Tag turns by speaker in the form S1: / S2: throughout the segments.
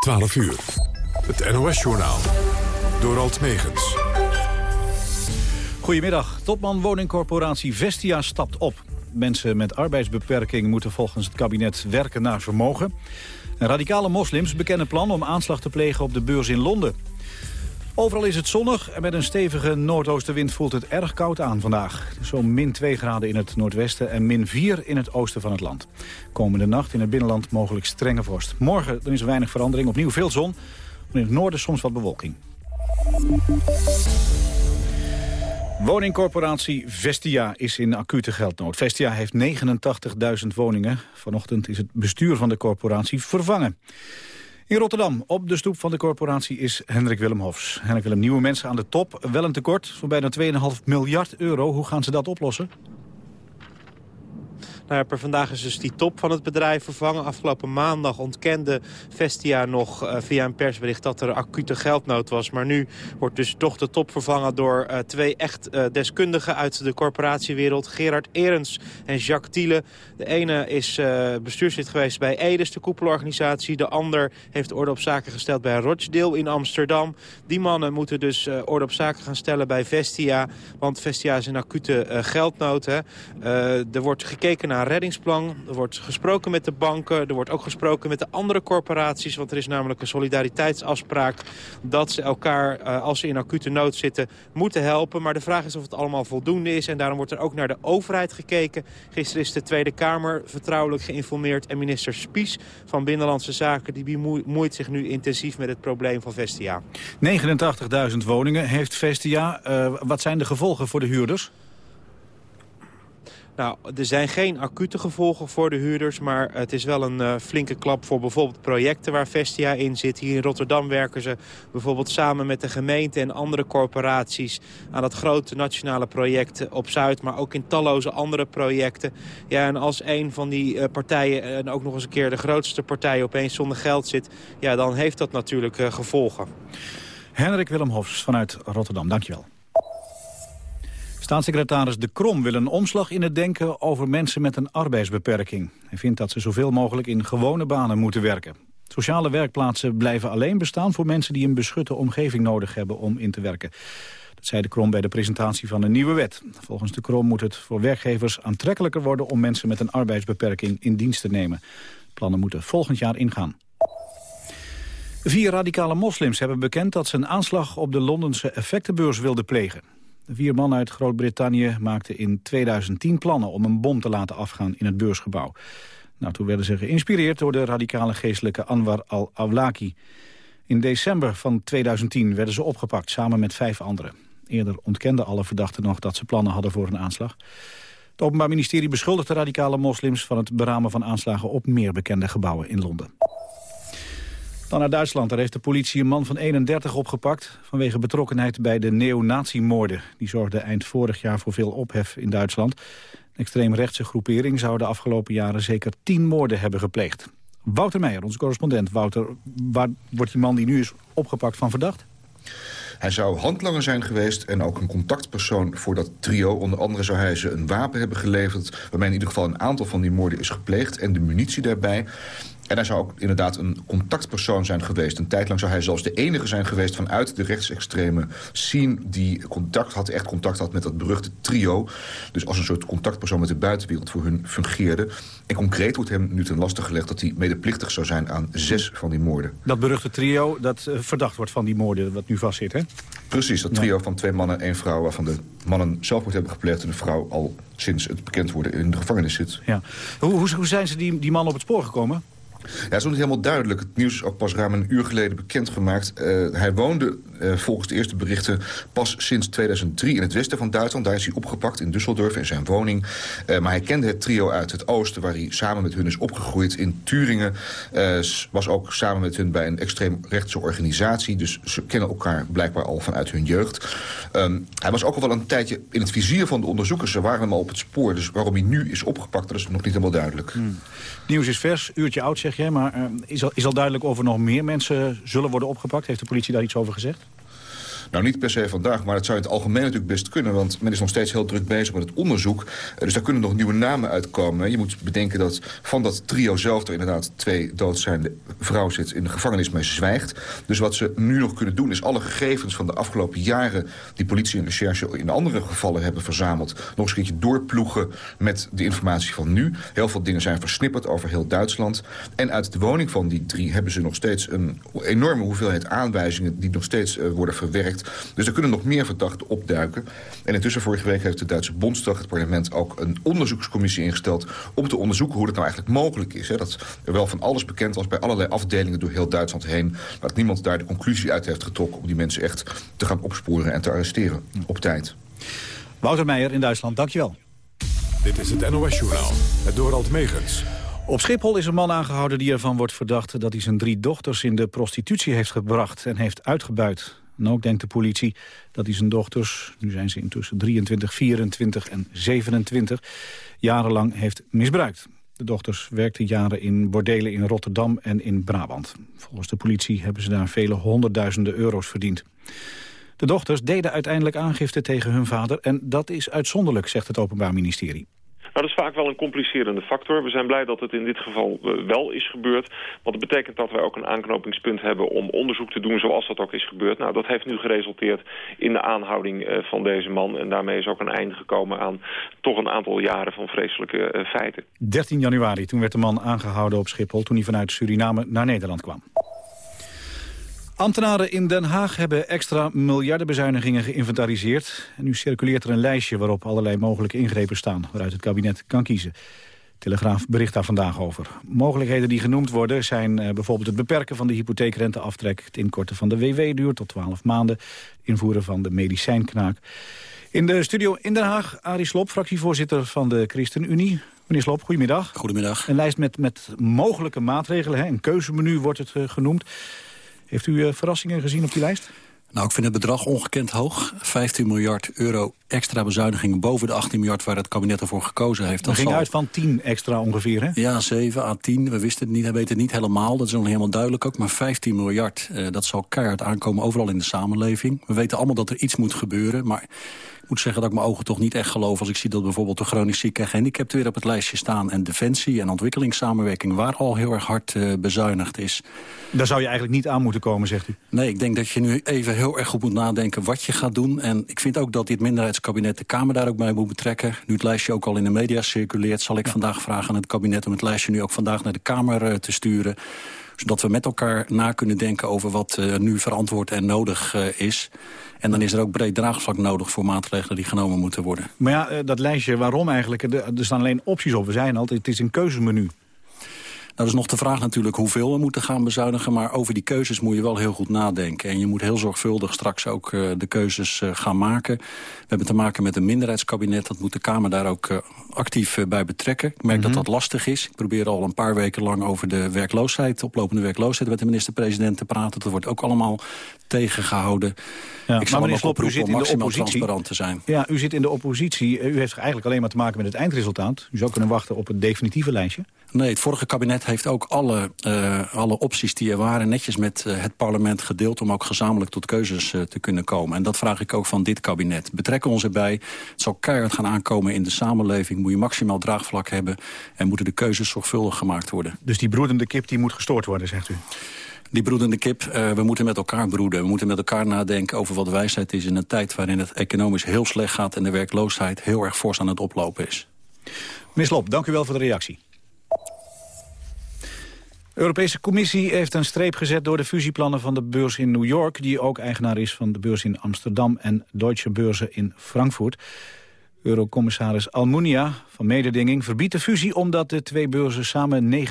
S1: 12 uur. Het NOS-journaal. Door Alt Megens.
S2: Goedemiddag. Topman woningcorporatie Vestia stapt op. Mensen met arbeidsbeperking moeten volgens het kabinet werken naar vermogen. En radicale moslims bekennen plan om aanslag te plegen op de beurs in Londen. Overal is het zonnig en met een stevige noordoostenwind voelt het erg koud aan vandaag. Zo'n min 2 graden in het noordwesten en min 4 in het oosten van het land. Komende nacht in het binnenland mogelijk strenge vorst. Morgen dan is er weinig verandering, opnieuw veel zon. Maar in het noorden soms wat bewolking. Woningcorporatie Vestia is in acute geldnood. Vestia heeft 89.000 woningen. Vanochtend is het bestuur van de corporatie vervangen. In Rotterdam, op de stoep van de corporatie, is Hendrik Willem Hofs. Hendrik Willem, nieuwe mensen aan de top. Wel een tekort van bijna 2,5 miljard euro. Hoe gaan ze dat oplossen?
S3: Nou per vandaag is dus die top van het bedrijf vervangen. Afgelopen maandag ontkende Vestia nog uh, via een persbericht dat er acute geldnood was. Maar nu wordt dus toch de top vervangen door uh, twee echt uh, deskundigen uit de corporatiewereld. Gerard Erens en Jacques Thiele. De ene is bestuurslid geweest bij Edes, de koepelorganisatie. De ander heeft orde op zaken gesteld bij Rochdale in Amsterdam. Die mannen moeten dus orde op zaken gaan stellen bij Vestia. Want Vestia is in acute geldnood. Hè. er wordt gekeken naar reddingsplan. Er wordt gesproken met de banken. Er wordt ook gesproken met de andere corporaties. Want er is namelijk een solidariteitsafspraak dat ze elkaar, uh, als ze in acute nood zitten, moeten helpen. Maar de vraag is of het allemaal voldoende is. En daarom wordt er ook naar de overheid gekeken. Gisteren is de Tweede Kamer vertrouwelijk geïnformeerd. En minister Spies van Binnenlandse Zaken die bemoeit zich nu intensief met het probleem van Vestia.
S2: 89.000 woningen heeft Vestia. Uh, wat zijn de gevolgen voor de huurders?
S3: Nou, er zijn geen acute gevolgen voor de huurders... maar het is wel een uh, flinke klap voor bijvoorbeeld projecten waar Vestia in zit. Hier in Rotterdam werken ze bijvoorbeeld samen met de gemeente en andere corporaties... aan dat grote nationale project op Zuid, maar ook in talloze andere projecten. Ja, en als een van die uh, partijen en ook nog eens een keer de grootste partij opeens zonder geld zit... ja, dan heeft dat natuurlijk uh, gevolgen.
S2: Henrik Willem Hofs vanuit Rotterdam, dankjewel. Staatssecretaris De Krom wil een omslag in het denken over mensen met een arbeidsbeperking. Hij vindt dat ze zoveel mogelijk in gewone banen moeten werken. Sociale werkplaatsen blijven alleen bestaan voor mensen die een beschutte omgeving nodig hebben om in te werken. Dat zei De Krom bij de presentatie van een nieuwe wet. Volgens De Krom moet het voor werkgevers aantrekkelijker worden om mensen met een arbeidsbeperking in dienst te nemen. Plannen moeten volgend jaar ingaan. Vier radicale moslims hebben bekend dat ze een aanslag op de Londense effectenbeurs wilden plegen. Vier mannen uit Groot-Brittannië maakten in 2010 plannen om een bom te laten afgaan in het beursgebouw. Nou, toen werden ze geïnspireerd door de radicale geestelijke Anwar al-Awlaki. In december van 2010 werden ze opgepakt, samen met vijf anderen. Eerder ontkenden alle verdachten nog dat ze plannen hadden voor een aanslag. Het Openbaar Ministerie beschuldigt de radicale moslims... van het beramen van aanslagen op meer bekende gebouwen in Londen. Dan naar Duitsland. Daar heeft de politie een man van 31 opgepakt... vanwege betrokkenheid bij de neonazimoorden. Die zorgden eind vorig jaar voor veel ophef in Duitsland. Een extreemrechtse groepering zou de afgelopen jaren... zeker tien moorden hebben gepleegd. Wouter Meijer, onze correspondent. Wouter, waar wordt die man die nu is opgepakt van verdacht?
S4: Hij zou handlanger zijn geweest en ook een contactpersoon voor dat trio. Onder andere zou hij ze een wapen hebben geleverd... waarmee in ieder geval een aantal van die moorden is gepleegd... en de munitie daarbij. En hij zou ook inderdaad een contactpersoon zijn geweest. Een tijd lang zou hij zelfs de enige zijn geweest vanuit de rechtsextreme scene... die contact had, echt contact had met dat beruchte trio. Dus als een soort contactpersoon met de buitenwereld voor hun fungeerde. En concreet wordt hem nu ten laste gelegd dat hij medeplichtig zou zijn aan zes van die moorden.
S2: Dat beruchte trio dat uh, verdacht wordt van die moorden wat nu vastzit, hè?
S4: Precies, dat trio van twee mannen, één vrouw... waarvan de mannen zelfmoord hebben gepleegd... en de vrouw al sinds het bekend worden in de gevangenis zit.
S2: Ja. Hoe, hoe, hoe zijn ze die, die man op het spoor gekomen?
S4: Ja, dat is nog niet helemaal duidelijk. Het nieuws is ook pas ruim een uur geleden bekendgemaakt. Uh, hij woonde uh, volgens de eerste berichten pas sinds 2003 in het westen van Duitsland. Daar is hij opgepakt in Düsseldorf in zijn woning. Uh, maar hij kende het trio uit het oosten waar hij samen met hun is opgegroeid. In Turingen was ook samen met hun bij een extreemrechtse organisatie. Dus ze kennen elkaar blijkbaar al vanuit hun jeugd. Um, hij was ook al wel een tijdje in het vizier van de onderzoekers. Ze waren hem al op het spoor. Dus waarom hij nu is opgepakt, dat is nog niet helemaal duidelijk.
S2: Hmm. Nieuws is vers, uurtje oud maar uh, is, al, is al duidelijk of er nog meer mensen zullen worden opgepakt? Heeft de politie daar iets over gezegd?
S4: Nou, niet per se vandaag, maar het zou in het algemeen natuurlijk best kunnen... want men is nog steeds heel druk bezig met het onderzoek. dus daar kunnen nog nieuwe namen uitkomen. Je moet bedenken dat van dat trio zelf... er inderdaad twee doodzijnde vrouwen zit in de gevangenis mee zwijgt. Dus wat ze nu nog kunnen doen is alle gegevens van de afgelopen jaren... die politie en recherche in andere gevallen hebben verzameld... nog eens een keertje doorploegen met de informatie van nu. Heel veel dingen zijn versnipperd over heel Duitsland. En uit de woning van die drie hebben ze nog steeds een enorme hoeveelheid aanwijzingen... die nog steeds uh, worden verwerkt. Dus er kunnen nog meer verdachten opduiken. En intussen vorige week heeft de Duitse Bondsdag, het parlement... ook een onderzoekscommissie ingesteld om te onderzoeken hoe dat nou eigenlijk mogelijk is. Hè? Dat er wel van alles bekend was bij allerlei afdelingen door heel Duitsland heen... maar dat niemand daar de conclusie uit heeft getrokken... om die mensen echt te gaan opsporen en te arresteren op tijd.
S2: Wouter Meijer in Duitsland, dankjewel.
S1: Dit is het NOS-journaal, het Dorald Megens.
S2: Op Schiphol is een man aangehouden die ervan wordt verdacht... dat hij zijn drie dochters in de prostitutie heeft gebracht en heeft uitgebuit. En ook denkt de politie dat hij zijn dochters, nu zijn ze intussen 23, 24 en 27... jarenlang heeft misbruikt. De dochters werkten jaren in bordelen in Rotterdam en in Brabant. Volgens de politie hebben ze daar vele honderdduizenden euro's verdiend. De dochters deden uiteindelijk aangifte tegen hun vader... en dat is uitzonderlijk, zegt het Openbaar Ministerie.
S5: Nou, dat is vaak wel een complicerende factor. We zijn blij dat het in dit geval eh, wel is gebeurd. Want dat betekent dat wij ook een aanknopingspunt hebben om onderzoek te doen zoals dat ook is gebeurd. Nou, dat heeft nu geresulteerd in de aanhouding eh, van deze man. En daarmee is ook een einde gekomen aan toch een aantal jaren van vreselijke uh, feiten.
S2: 13 januari, toen werd de man aangehouden op Schiphol toen hij vanuit Suriname naar Nederland kwam. Ambtenaren in Den Haag hebben extra miljardenbezuinigingen geïnventariseerd. En nu circuleert er een lijstje waarop allerlei mogelijke ingrepen staan... waaruit het kabinet kan kiezen. Telegraaf bericht daar vandaag over. Mogelijkheden die genoemd worden zijn eh, bijvoorbeeld het beperken van de hypotheekrenteaftrek... het inkorten van de WW-duur tot 12 maanden, invoeren van de medicijnknaak. In de studio in Den Haag, Arie Slob, fractievoorzitter van de ChristenUnie. Meneer Slob, goedemiddag.
S6: Goedemiddag.
S2: Een lijst met, met mogelijke maatregelen, hè? een keuzemenu wordt het uh, genoemd. Heeft u uh, verrassingen gezien op die lijst?
S6: Nou, ik vind het bedrag ongekend hoog. 15 miljard euro extra bezuinigingen boven de 18 miljard... waar het kabinet ervoor gekozen heeft.
S2: Dat ging zal... uit van 10 extra ongeveer, hè?
S6: Ja, 7 à 10. We wisten het niet, we weten het niet helemaal. Dat is nog niet helemaal duidelijk ook. Maar 15 miljard, uh, dat zal keihard aankomen overal in de samenleving. We weten allemaal dat er iets moet gebeuren. Maar moet zeggen dat ik mijn ogen toch niet echt geloof... als ik zie dat bijvoorbeeld de chronisch zieken en gehandicapten weer op het lijstje staan... en defensie en ontwikkelingssamenwerking waar al heel erg hard uh, bezuinigd is.
S2: Daar zou je eigenlijk niet aan moeten komen, zegt u?
S6: Nee, ik denk dat je nu even heel erg goed moet nadenken wat je gaat doen. En ik vind ook dat dit minderheidskabinet de Kamer daar ook bij moet betrekken. Nu het lijstje ook al in de media circuleert... zal ik vandaag vragen aan het kabinet om het lijstje nu ook vandaag naar de Kamer uh, te sturen zodat we met elkaar na kunnen denken over wat uh, nu verantwoord en nodig uh, is. En dan is er ook breed draagvlak nodig voor maatregelen die genomen moeten worden.
S2: Maar ja, uh, dat lijstje, waarom eigenlijk? Er staan alleen opties op. We zijn altijd, het is een keuzemenu.
S6: Nou, dat is nog de vraag natuurlijk hoeveel we moeten gaan bezuinigen. Maar over die keuzes moet je wel heel goed nadenken. En je moet heel zorgvuldig straks ook uh, de keuzes uh, gaan maken. We hebben te maken met een minderheidskabinet. Dat moet de Kamer daar ook uh, actief bij betrekken. Ik merk mm -hmm. dat dat lastig is. Ik probeer al een paar weken lang over de werkloosheid, oplopende werkloosheid... met de minister-president te praten. Dat wordt ook allemaal tegengehouden. Ja, ik zal
S2: maar Slop, u zit in de oppositie.
S6: transparant te zijn.
S2: Ja, u zit in de oppositie. U heeft eigenlijk alleen maar te maken met het eindresultaat. U zou kunnen wachten op het definitieve lijstje.
S6: Nee, het vorige kabinet heeft ook alle, uh, alle opties die er waren... netjes met uh, het parlement gedeeld om ook gezamenlijk tot keuzes uh, te kunnen komen. En dat vraag ik ook van dit kabinet. Betrekken ons erbij. Het zal keihard gaan aankomen in de samenleving. Moet je maximaal draagvlak hebben. En moeten de keuzes zorgvuldig gemaakt worden.
S2: Dus die broedende kip die moet gestoord worden, zegt u?
S6: Die broedende kip, uh, we moeten met elkaar broeden. We moeten met elkaar nadenken over wat wijsheid is... in een tijd waarin het economisch heel slecht gaat... en de werkloosheid heel erg fors aan het oplopen is.
S2: Meneer Slop, dank u wel voor de reactie. Europese Commissie heeft een streep gezet door de fusieplannen van de beurs in New York... die ook eigenaar is van de beurs in Amsterdam en Deutsche Beurzen in Frankfurt. Eurocommissaris Almunia van Mededinging verbiedt de fusie... omdat de twee beurzen samen 90%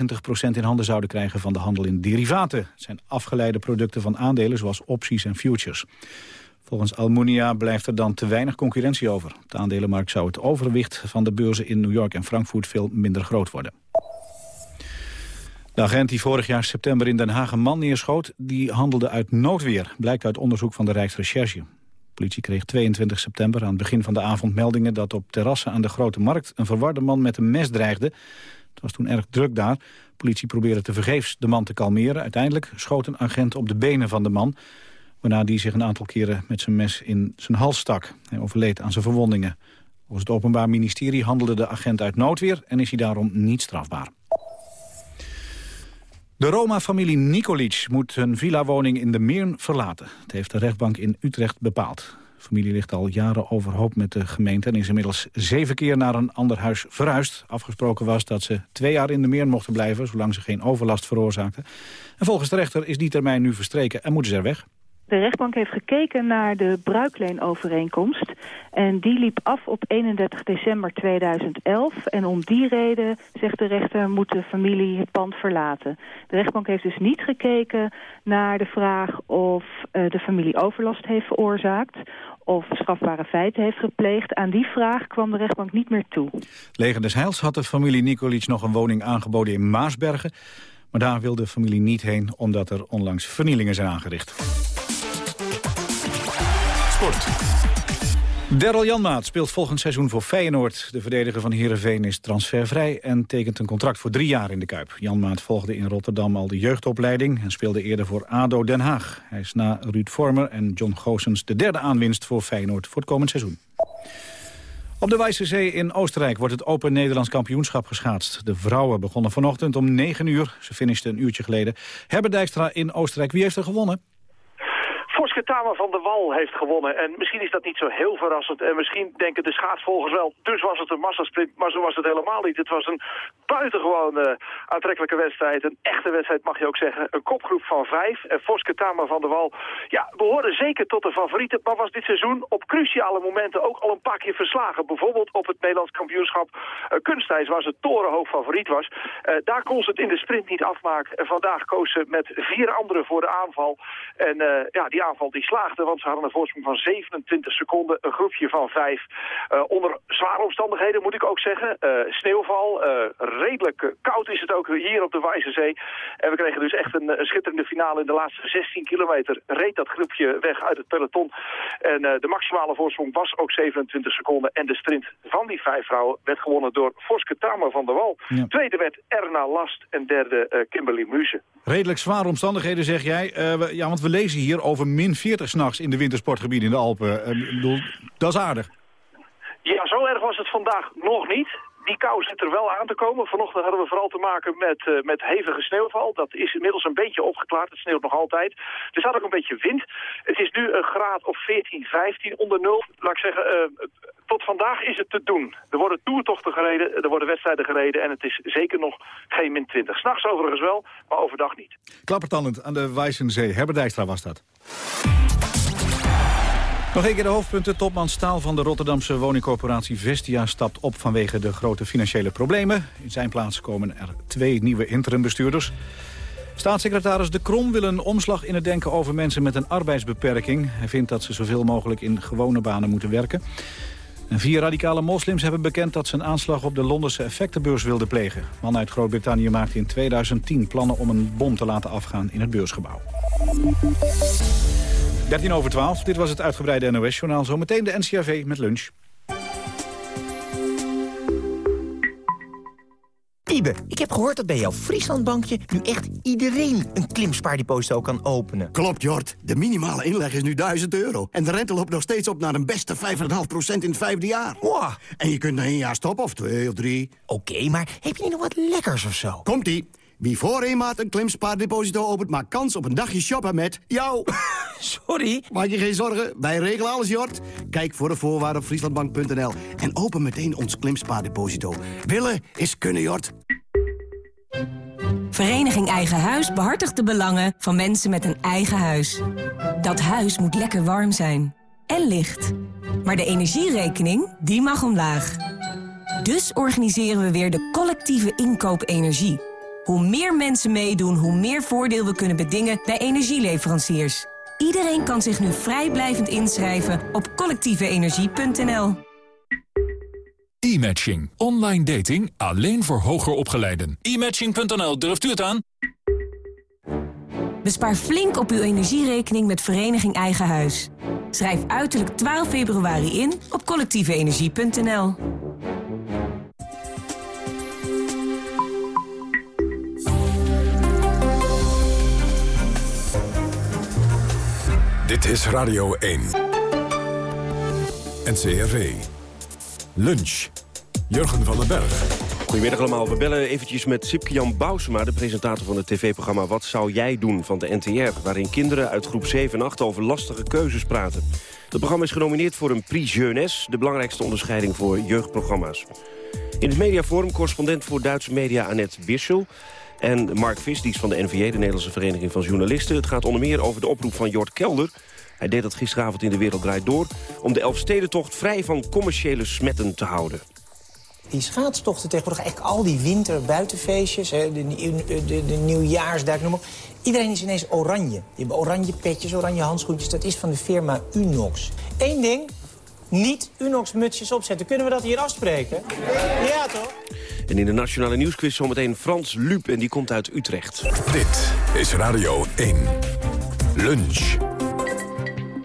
S2: in handen zouden krijgen van de handel in derivaten. Het zijn afgeleide producten van aandelen zoals opties en futures. Volgens Almunia blijft er dan te weinig concurrentie over. De aandelenmarkt zou het overwicht van de beurzen in New York en Frankfurt veel minder groot worden. De agent die vorig jaar september in Den Haag een man neerschoot... die handelde uit noodweer, blijkt uit onderzoek van de Rijksrecherche. De politie kreeg 22 september aan het begin van de avond meldingen... dat op terrassen aan de Grote Markt een verwarde man met een mes dreigde. Het was toen erg druk daar. De politie probeerde tevergeefs de man te kalmeren. Uiteindelijk schoot een agent op de benen van de man... waarna die zich een aantal keren met zijn mes in zijn hals stak. Hij overleed aan zijn verwondingen. Volgens het Openbaar Ministerie handelde de agent uit noodweer... en is hij daarom niet strafbaar. De Roma-familie Nikolic moet hun villa-woning in de Meern verlaten. Het heeft de rechtbank in Utrecht bepaald. De familie ligt al jaren overhoop met de gemeente... en is inmiddels zeven keer naar een ander huis verhuisd. Afgesproken was dat ze twee jaar in de Meern mochten blijven... zolang ze geen overlast veroorzaakten. En volgens de rechter is die termijn nu verstreken en moeten ze er weg.
S7: De rechtbank heeft gekeken naar de bruikleenovereenkomst. En die liep af op 31 december 2011. En om die reden, zegt de rechter, moet de familie het pand verlaten. De rechtbank heeft dus niet gekeken naar de vraag of uh, de familie overlast heeft veroorzaakt of strafbare feiten heeft gepleegd. Aan die vraag kwam de rechtbank niet meer toe.
S2: Leger des Heils had de familie Nikolic nog een woning aangeboden in Maasbergen. Maar daar wil de familie niet heen, omdat er onlangs vernielingen zijn aangericht. Sport. Daryl Janmaat speelt volgend seizoen voor Feyenoord. De verdediger van Heerenveen is transfervrij en tekent een contract voor drie jaar in de Kuip. Janmaat volgde in Rotterdam al de jeugdopleiding en speelde eerder voor ADO Den Haag. Hij is na Ruud Vormer en John Goossens de derde aanwinst voor Feyenoord voor het komend seizoen. Op de Zee in Oostenrijk wordt het Open Nederlands kampioenschap geschaatst. De vrouwen begonnen vanochtend om 9 uur. Ze finishten een uurtje geleden. Herbert Dijkstra in Oostenrijk. Wie heeft er gewonnen?
S8: Tama van der Wal heeft gewonnen. En misschien is dat niet zo heel verrassend. En misschien denken de schaatsvolgers wel, dus was het een massasprint. Maar zo was het helemaal niet. Het was een buitengewoon uh, aantrekkelijke wedstrijd. Een echte wedstrijd mag je ook zeggen. Een kopgroep van vijf. En Voske Tama van der Wal, ja, behoorde zeker tot de favorieten. Maar was dit seizoen op cruciale momenten ook al een paar keer verslagen. Bijvoorbeeld op het Nederlands kampioenschap uh, kunstijs, waar ze torenhoog favoriet was. Uh, daar kon ze het in de sprint niet afmaken. En vandaag koos ze met vier anderen voor de aanval. En ja, die aanval die slaagde, want ze hadden een voorsprong van 27 seconden. Een groepje van vijf. Uh, onder zware omstandigheden moet ik ook zeggen. Uh, sneeuwval, uh, redelijk koud is het ook hier op de Wijze Zee. En we kregen dus echt een, een, schitterende finale in de laatste 16 kilometer. Reed dat groepje weg uit het peloton. En de maximale voorsprong was ook 27 seconden. En de sprint van die vijf vrouwen werd gewonnen door Voske Tamer van der Wal. Ja. Tweede werd Erna Last en derde Kimberly Muse.
S2: Redelijk zware omstandigheden zeg jij. ja, want we lezen hier over min 40 s'nachts in de wintersportgebieden in de Alpen. Uh, bedoel, dat is aardig.
S8: Ja, zo erg was het vandaag nog niet. Die kou zit er wel aan te komen. Vanochtend hadden we vooral te maken met, uh, met hevige sneeuwval. Dat is inmiddels een beetje opgeklaard. Het sneeuwt nog altijd. Er zat ook een beetje wind. Het is nu een graad of 14, 15 onder nul. Laat ik zeggen, uh, tot vandaag is het te doen. Er worden toertochten gereden, er worden wedstrijden gereden... en het is zeker nog geen min 20. S'nachts overigens wel, maar overdag niet.
S2: Klappertandend aan de Wijzenzee. Herbert Dijkstra was dat. Nog een keer de hoofdpunten. Topman Staal van de Rotterdamse woningcorporatie Vestia stapt op vanwege de grote financiële problemen. In zijn plaats komen er twee nieuwe interimbestuurders. Staatssecretaris De Krom wil een omslag in het denken over mensen met een arbeidsbeperking. Hij vindt dat ze zoveel mogelijk in gewone banen moeten werken. En vier radicale moslims hebben bekend dat ze een aanslag op de Londense effectenbeurs wilden plegen. Man uit Groot-Brittannië maakte in 2010 plannen om een bom te laten afgaan in het beursgebouw. 13 over 12, dit was het uitgebreide NOS-journaal. Zometeen de NCRV met lunch.
S9: Ibe, ik heb gehoord dat bij jouw Frieslandbankje nu echt iedereen een klimspaardeposito kan openen.
S10: Klopt, Jort. De minimale inleg is nu 1000 euro. En de rente loopt nog steeds op naar een beste 5,5% in het vijfde jaar.
S9: Wow.
S10: En je kunt na één jaar stoppen, of twee of drie.
S9: Oké, maar heb je niet nog wat lekkers of zo?
S10: Komt-ie. Wie voor een maand een klimspaardeposito opent, maakt kans op een dagje shoppen met jou.
S9: Sorry?
S10: Maak je geen zorgen, wij regelen alles, Jort. Kijk voor de voorwaarden op frieslandbank.nl en open meteen ons klimspaardeposito. Willen is kunnen, Jort.
S11: Vereniging Eigen Huis behartigt de belangen van mensen met een eigen huis. Dat huis moet lekker warm zijn. En licht. Maar de energierekening, die mag omlaag. Dus organiseren we weer de collectieve inkoop energie... Hoe meer mensen meedoen, hoe meer voordeel we kunnen bedingen bij energieleveranciers. Iedereen kan zich nu vrijblijvend inschrijven op collectieveenergie.nl.
S1: E-matching. Online dating alleen voor hoger opgeleiden.
S12: E-matching.nl, durft u het aan?
S11: Bespaar flink op uw energierekening met Vereniging Eigen Huis. Schrijf uiterlijk 12 februari in op collectieveenergie.nl.
S1: Dit is Radio 1. NCRV. Lunch. Jurgen van den Berg.
S13: Goedemiddag allemaal. We bellen eventjes met Sipke-Jan Bousema, de presentator van het tv-programma Wat zou jij doen van de NTR... waarin kinderen uit groep 7 en 8 over lastige keuzes praten. Het programma is genomineerd voor een Prix Jeunesse... de belangrijkste onderscheiding voor jeugdprogramma's. In het mediaforum correspondent voor Duitse media Annette Birschel... en Mark Vis, die is van de NVJ, de Nederlandse Vereniging van Journalisten. Het gaat onder meer over de oproep van Jort Kelder... Hij deed dat gisteravond in De Wereld Draait Door... om de Elfstedentocht vrij van commerciële smetten te houden
S14: die schaatstochten tegenwoordig, eigenlijk al die winterbuitenfeestjes, hè, de, de, de, de nieuwjaarsduik, noem maar Iedereen is ineens oranje. Die hebben oranje petjes, oranje handschoentjes. Dat is van de firma Unox. Eén ding, niet Unox-mutsjes opzetten. Kunnen we dat hier afspreken? Ja, toch?
S13: En in de Nationale Nieuwsquiz zometeen Frans Lup, en die komt uit Utrecht.
S1: Dit is Radio 1. Lunch.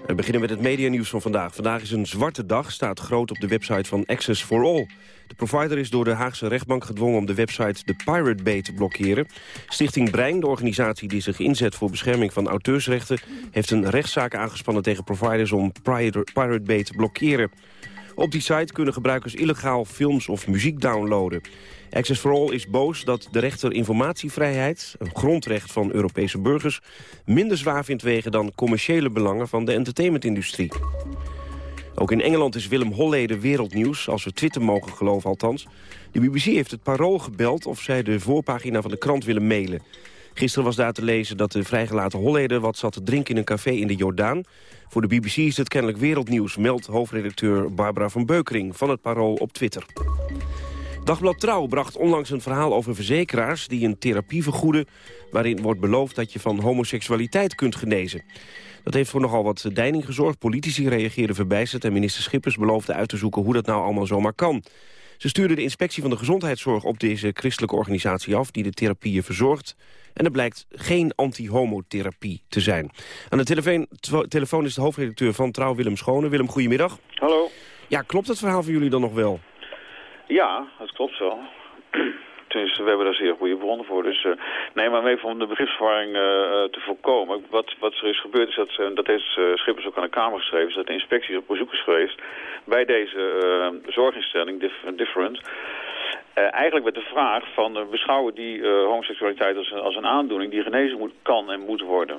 S13: We beginnen met het medianieuws van vandaag. Vandaag is een zwarte dag, staat groot op de website van Access for All. De provider is door de Haagse rechtbank gedwongen om de website The Pirate Bay te blokkeren. Stichting Brein, de organisatie die zich inzet voor bescherming van auteursrechten... heeft een rechtszaak aangespannen tegen providers om Pirate Bay te blokkeren. Op die site kunnen gebruikers illegaal films of muziek downloaden. Access for All is boos dat de rechter informatievrijheid... een grondrecht van Europese burgers... minder zwaar vindt wegen dan commerciële belangen van de entertainmentindustrie. Ook in Engeland is Willem Holleder wereldnieuws, als we Twitter mogen geloven althans. De BBC heeft het Parool gebeld of zij de voorpagina van de krant willen mailen. Gisteren was daar te lezen dat de vrijgelaten Holleder wat zat te drinken in een café in de Jordaan. Voor de BBC is het kennelijk wereldnieuws, meldt hoofdredacteur Barbara van Beukering van het Parool op Twitter. Dagblad Trouw bracht onlangs een verhaal over verzekeraars... die een therapie vergoeden waarin wordt beloofd dat je van homoseksualiteit kunt genezen. Dat heeft voor nogal wat deining gezorgd. Politici reageerden verbijsterd en minister Schippers beloofde uit te zoeken hoe dat nou allemaal zomaar kan. Ze stuurde de inspectie van de gezondheidszorg op deze christelijke organisatie af... die de therapieën verzorgt. En er blijkt geen anti-homotherapie te zijn. Aan de telefoon, telefoon is de hoofdredacteur van Trouw, Willem Schone. Willem, goedemiddag.
S15: Hallo.
S13: Ja, klopt het verhaal van jullie dan nog wel?
S15: Ja, dat klopt wel. Dus we hebben daar zeer goede bronnen voor. Dus uh, nee, maar even om de begripsverwarring uh, te voorkomen. Wat, wat er is gebeurd is, dat, dat heeft Schippers ook aan de Kamer geschreven... is dat de inspectie op bezoek is geweest bij deze zorginstelling, Different... eigenlijk met de vraag van beschouwen die homoseksualiteit als, als een aandoening... die genezen moet, kan en moet worden.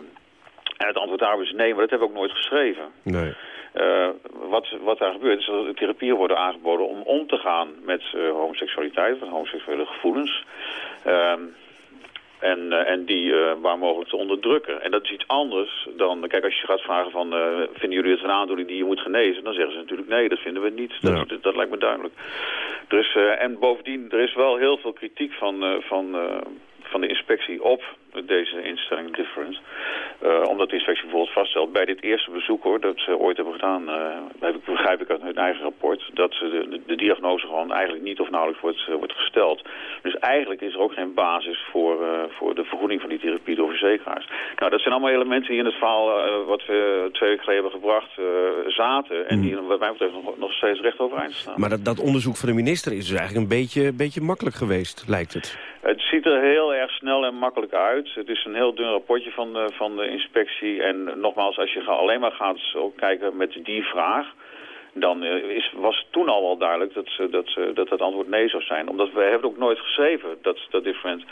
S15: En het antwoord daarop is nee, maar dat hebben we ook nooit geschreven.
S13: Nee.
S15: Uh, wat, wat daar gebeurt is dat therapieën worden aangeboden om om te gaan met uh, homoseksualiteit, met homoseksuele gevoelens. Uh, en, uh, en die waar mogelijk te onderdrukken. En dat is iets anders dan, kijk als je gaat vragen van, vinden jullie het een aandoening die je moet genezen? Dan zeggen ze natuurlijk nee, dat vinden we niet. Dat, ja. dat, dat lijkt me duidelijk. Dus, en bovendien, er is wel heel veel kritiek van, van van de inspectie op deze instelling Difference. Uh, omdat de inspectie bijvoorbeeld vaststelt bij dit eerste bezoek hoor, dat ze ooit hebben gedaan, uh, begrijp ik uit hun eigen rapport, dat de, de, de, diagnose gewoon eigenlijk niet of nauwelijks wordt, uh, wordt gesteld. Dus eigenlijk is er ook geen basis voor, voor de vergoeding van die therapie door verzekeraars. Nou, dat zijn allemaal elementen die in het verhaal wat we twee weken geleden hebben gebracht zaten en die wat mij betreft nog, nog steeds recht overeind staan.
S13: Maar dat, dat onderzoek van de minister is dus eigenlijk een beetje, beetje makkelijk geweest, lijkt het.
S15: Het ziet er heel erg snel en makkelijk uit. Het is een heel dun rapportje van de, van de inspectie. En nogmaals, als je alleen maar gaat kijken met die vraag dan eh, is, was toen al wel duidelijk dat, dat, dat het antwoord nee zou zijn. Omdat we hebben ook nooit geschreven dat, dat Different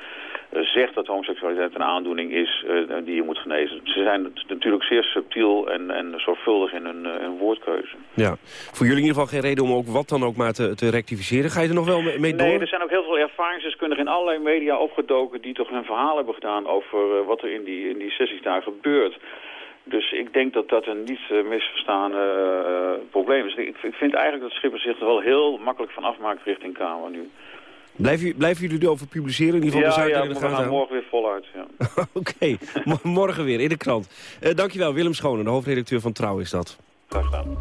S15: uh, zegt dat homoseksualiteit een aandoening is uh, die je moet genezen. Ze zijn natuurlijk zeer subtiel en, en zorgvuldig in hun, hun, woordkeuze.
S13: Ja, voor jullie in ieder geval geen reden om ook wat dan ook maar te, te rectificeren. Ga je er nog wel mee door?
S15: Nee, er zijn ook heel veel ervaringsdeskundigen in allerlei media opgedoken die toch hun verhaal hebben gedaan over wat er in die, in die sessies daar gebeurt. Dus ik denk dat dat een niet uh, misverstaande uh, probleem is. Ik, ik, vind eigenlijk dat Schippers zich er wel heel makkelijk van afmaakt richting Kamer nu.
S13: Blijven, blijven jullie erover publiceren? In ieder geval
S15: ja,
S13: de
S15: ja, we gaan morgen weer voluit. Ja.
S13: Oké, okay. morgen weer in de krant. Uh, dankjewel, Willem Schoonen, de hoofdredacteur van Trouw is dat.
S15: Graag gedaan.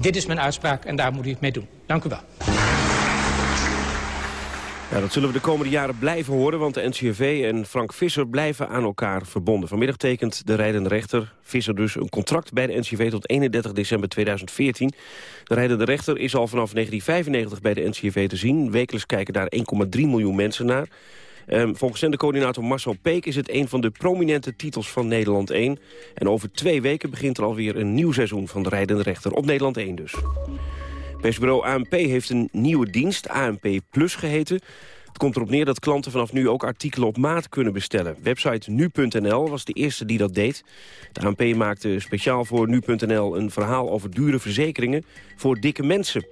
S16: Dit is mijn uitspraak en daar moet u het mee doen. Dank u wel.
S13: Ja, dat zullen we de komende jaren blijven horen, want de NCRV en Frank Visser blijven aan elkaar verbonden. Vanmiddag tekent de rijdende rechter, Visser dus, een contract bij de NCRV tot 31 december 2014. De rijdende rechter is al vanaf 1995 bij de NCRV te zien. Wekelijks kijken daar 1,3 miljoen mensen naar. Um, volgens zendercoördinator Marcel Peek is het een van de prominente titels van Nederland 1. En over twee weken begint er alweer een nieuw seizoen van de Rijdende Rechter. Op Nederland 1 dus. Persbureau ANP heeft een nieuwe dienst, ANP Plus geheten. Het komt erop neer dat klanten vanaf nu ook artikelen op maat kunnen bestellen. Website nu.nl was de eerste die dat deed. De ANP maakte speciaal voor nu.nl een verhaal over dure verzekeringen voor dikke mensen.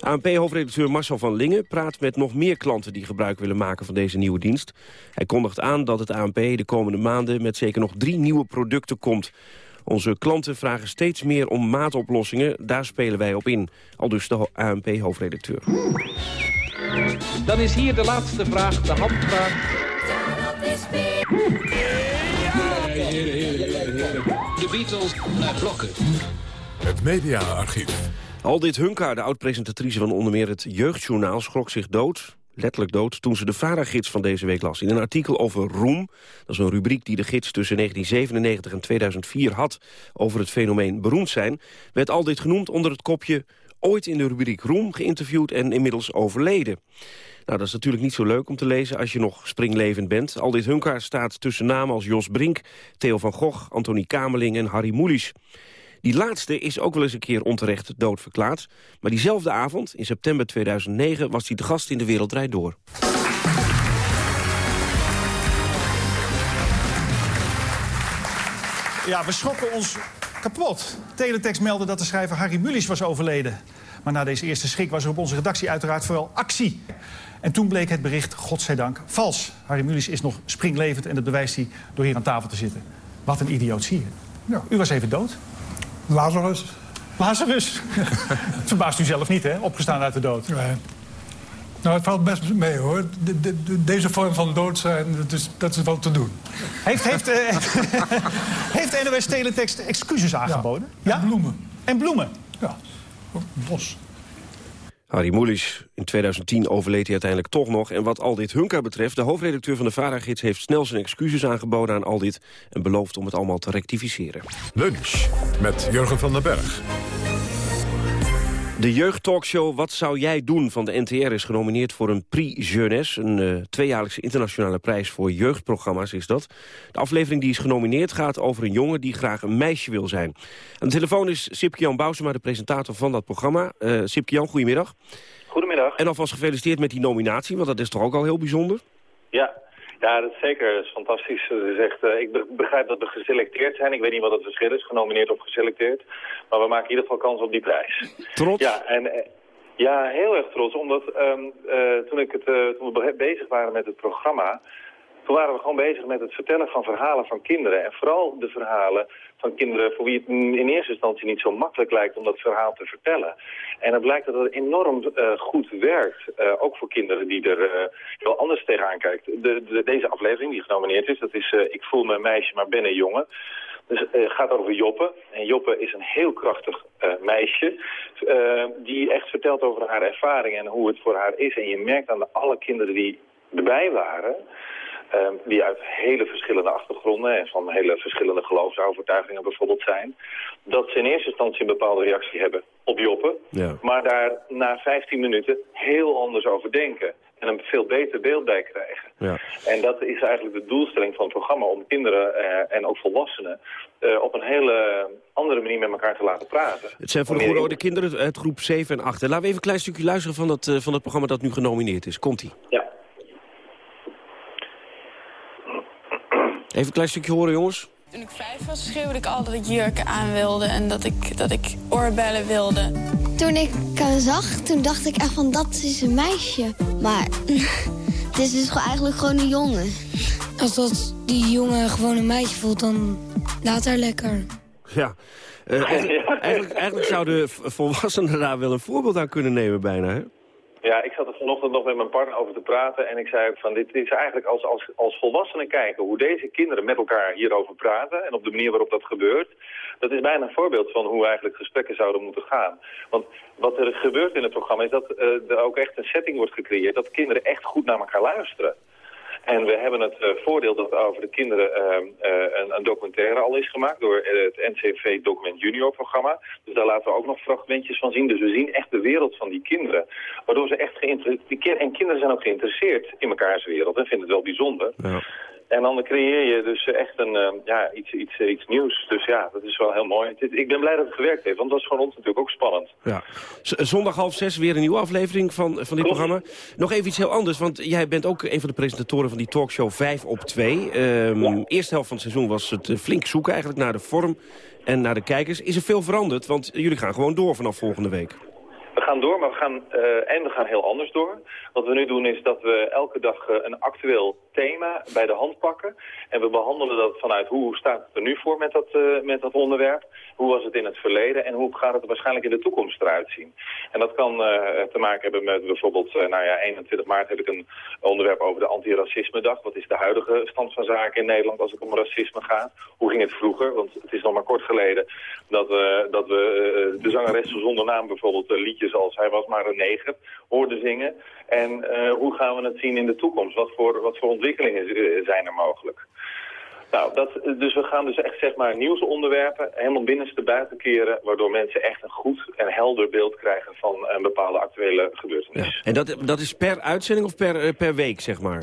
S13: ANP-hoofdredacteur Marcel van Lingen praat met nog meer klanten die gebruik willen maken van deze nieuwe dienst. Hij kondigt aan dat het ANP de komende maanden met zeker nog drie nieuwe producten komt. Onze klanten vragen steeds meer om maatoplossingen. Daar spelen wij op in. Al dus de ANP-hoofdredacteur.
S17: Dan is hier de laatste vraag, de handvraag.
S12: De Beatles naar blokken.
S1: Het mediaarchief.
S13: Aldit Hunka, de oud-presentatrice van onder meer het Jeugdjournaal... schrok zich dood, letterlijk dood, toen ze de VARA-gids van deze week las. In een artikel over roem, dat is een rubriek die de gids tussen 1997 en 2004 had... over het fenomeen beroemd zijn, werd Aldit genoemd onder het kopje ooit in de rubriek Roem geïnterviewd en inmiddels overleden. Nou, dat is natuurlijk niet zo leuk om te lezen als je nog springlevend bent. Al dit Hunka staat tussen namen als Jos Brink, Theo van Gogh, Antonie Kamerling en Harry Mulisch. Die laatste is ook wel eens een keer onterecht doodverklaard. Maar diezelfde avond, in september 2009, was hij de gast in De Wereld Door.
S18: Ja, we schrokken ons kapot. Teletext meldde dat de schrijver Harry Mulisch was overleden. Maar na deze eerste schrik was er op onze redactie uiteraard vooral actie. En toen bleek het bericht, godzijdank, vals. Harry Mulisch is nog springlevend en dat bewijst hij door hier aan tafel te zitten. Wat een idioot zie je. Ja. U was even dood.
S19: Lazarus.
S18: Lazarus. Het verbaast u zelf niet, hè? Opgestaan uit de dood.
S19: Nee. Nou, het valt best mee, hoor. De, deze vorm van dood zijn, dat is, dat is wel te doen.
S18: Heeft, heeft, uh, heeft NOS Teletext excuses aangeboden?
S19: Ja, en bloemen.
S18: En bloemen?
S19: Ja, bos.
S13: Harry Moelis, in 2010 overleed hij uiteindelijk toch nog. En wat Aldit Hunka betreft, de hoofdredacteur van de VARA-gids... heeft snel zijn excuses aangeboden aan Aldit... en belooft om het allemaal te rectificeren.
S1: Lunch met Jurgen van den Berg.
S13: De jeugdtalkshow Wat zou jij doen van de NTR is genomineerd voor een Prix Jeunesse. Een uh, tweejaarlijkse internationale prijs voor jeugdprogramma's is dat. De aflevering die is genomineerd gaat over een jongen die graag een meisje wil zijn. Aan de telefoon is Sipke-Jan Bousema, de presentator van dat programma. Uh, Sipke-Jan, goedemiddag.
S20: Goedemiddag.
S13: En alvast gefeliciteerd met die nominatie, want dat is toch ook al heel bijzonder?
S20: Ja, ja, dat is zeker. Dat is fantastisch. is echt, uh, ik begrijp dat we geselecteerd zijn. Ik weet niet wat het verschil is, genomineerd of geselecteerd. Maar we maken in ieder geval kans op die prijs.
S13: Trots?
S20: Ja, en, uh, ja heel erg trots. Omdat um, uh, toen, ik het, toen we bezig waren met het programma... Toen waren we gewoon bezig met het vertellen van verhalen van kinderen. En vooral de verhalen van kinderen voor wie het in eerste instantie niet zo makkelijk lijkt om dat verhaal te vertellen. En dan blijkt dat het enorm uh, goed werkt. Uh, ook voor kinderen die er uh, heel anders tegenaan kijken. De, de, deze aflevering die genomineerd is, dat is Ik voel me een meisje, maar ben een jongen. Dus het gaat over Joppe. En Joppe is een heel krachtig meisje die echt vertelt over haar ervaringen en hoe het voor haar is. En je merkt aan de alle kinderen die erbij waren die uit hele verschillende achtergronden en van hele verschillende geloofsovertuigingen bijvoorbeeld zijn. Dat ze in eerste instantie een bepaalde reactie hebben op Joppen.
S13: Ja.
S20: Maar daar na 15 minuten heel anders over denken. En een veel beter beeld bij krijgen.
S13: Ja.
S20: En dat is eigenlijk de doelstelling van het programma. Om kinderen uh, en ook volwassenen uh, op een hele andere manier met elkaar te laten praten.
S13: Het zijn voor de goede oude kinderen uit groep 7 en 8. Laten we even een klein stukje luisteren van dat, uh, van het programma dat nu genomineerd is. Komt-ie.
S20: Ja.
S13: Even een klein stukje horen, jongens.
S21: Toen ik vijf was, schreeuwde ik al dat ik jurken aan wilde en dat ik, dat ik oorbellen wilde.
S22: Toen ik haar zag, toen dacht ik echt van dat is een meisje. Maar het is dus eigenlijk gewoon een jongen.
S23: Als dat die jongen gewoon een meisje voelt, dan laat haar lekker.
S13: Ja, uh, eigenlijk, eigenlijk, eigenlijk zouden volwassenen daar wel een voorbeeld aan kunnen nemen bijna, hè?
S20: Ja, ik zat er vanochtend nog met mijn partner over te praten en ik zei ook van dit is eigenlijk als, als, als volwassenen kijken hoe deze kinderen met elkaar hierover praten en op de manier waarop dat gebeurt. Dat is bijna een voorbeeld van hoe eigenlijk gesprekken zouden moeten gaan. Want wat er gebeurt in het programma is dat uh, er ook echt een setting wordt gecreëerd dat kinderen echt goed naar elkaar luisteren. En we hebben het uh, voordeel dat over de kinderen uh, uh, een, een, documentaire al is gemaakt door het NCV Document Junior programma. Dus daar laten we ook nog fragmentjes van zien. Dus we zien echt de wereld van die kinderen. Waardoor ze echt geïnteresseerd... En kinderen zijn ook geïnteresseerd in mekaars wereld en vinden het wel bijzonder. Ja. En dan creëer je dus echt een, uh, ja, iets, iets, iets nieuws. Dus ja, dat is wel heel mooi. Ik ben blij dat het gewerkt heeft, want dat is voor ons natuurlijk ook spannend.
S13: Ja. Zondag half zes weer een nieuwe aflevering van, van dit programma. Nog even iets heel anders, want jij bent ook een van de presentatoren van die talkshow 5 op 2. Um, ja. Eerste helft van het seizoen was het flink zoeken eigenlijk naar de vorm en naar de kijkers. Is er veel veranderd? Want jullie gaan gewoon door vanaf volgende week.
S20: Gaan door, maar we gaan, uh, en we gaan heel anders door. Wat we nu doen is dat we elke dag uh, een actueel thema bij de hand pakken. En we behandelen dat vanuit hoe staat het er nu voor met dat, uh, met dat onderwerp. Hoe was het in het verleden en hoe gaat het er waarschijnlijk in de toekomst eruit zien. En dat kan te maken hebben met bijvoorbeeld, nou ja, 21 maart heb ik een onderwerp over de antiracisme-dag. Wat is de huidige stand van zaken in Nederland als het om racisme gaat? Hoe ging het vroeger? Want het is nog maar kort geleden dat we, dat we de zangeres zonder naam bijvoorbeeld liedjes als Hij was maar een neger hoorden zingen. En uh, hoe gaan we het zien in de toekomst? Wat voor, wat voor ontwikkelingen zijn er mogelijk? Nou, dat, dus we gaan dus echt zeg maar nieuwsonderwerpen helemaal binnenste buiten keren... waardoor mensen echt een goed en helder beeld krijgen van een bepaalde actuele gebeurtenis.
S13: Ja. En dat, dat is per uitzending of per, per week, zeg maar?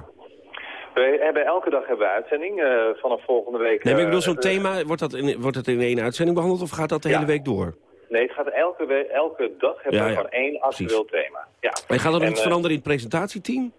S20: We hebben elke dag hebben we uitzending. Uh, vanaf volgende week...
S13: Nee, maar ik bedoel, zo'n thema, wordt dat, in, wordt dat in één uitzending behandeld of gaat dat de ja. hele week door?
S20: Nee, het gaat elke, elke dag hebben we ja. één actueel thema. Ja.
S13: En gaat er nog iets veranderen in het presentatieteam?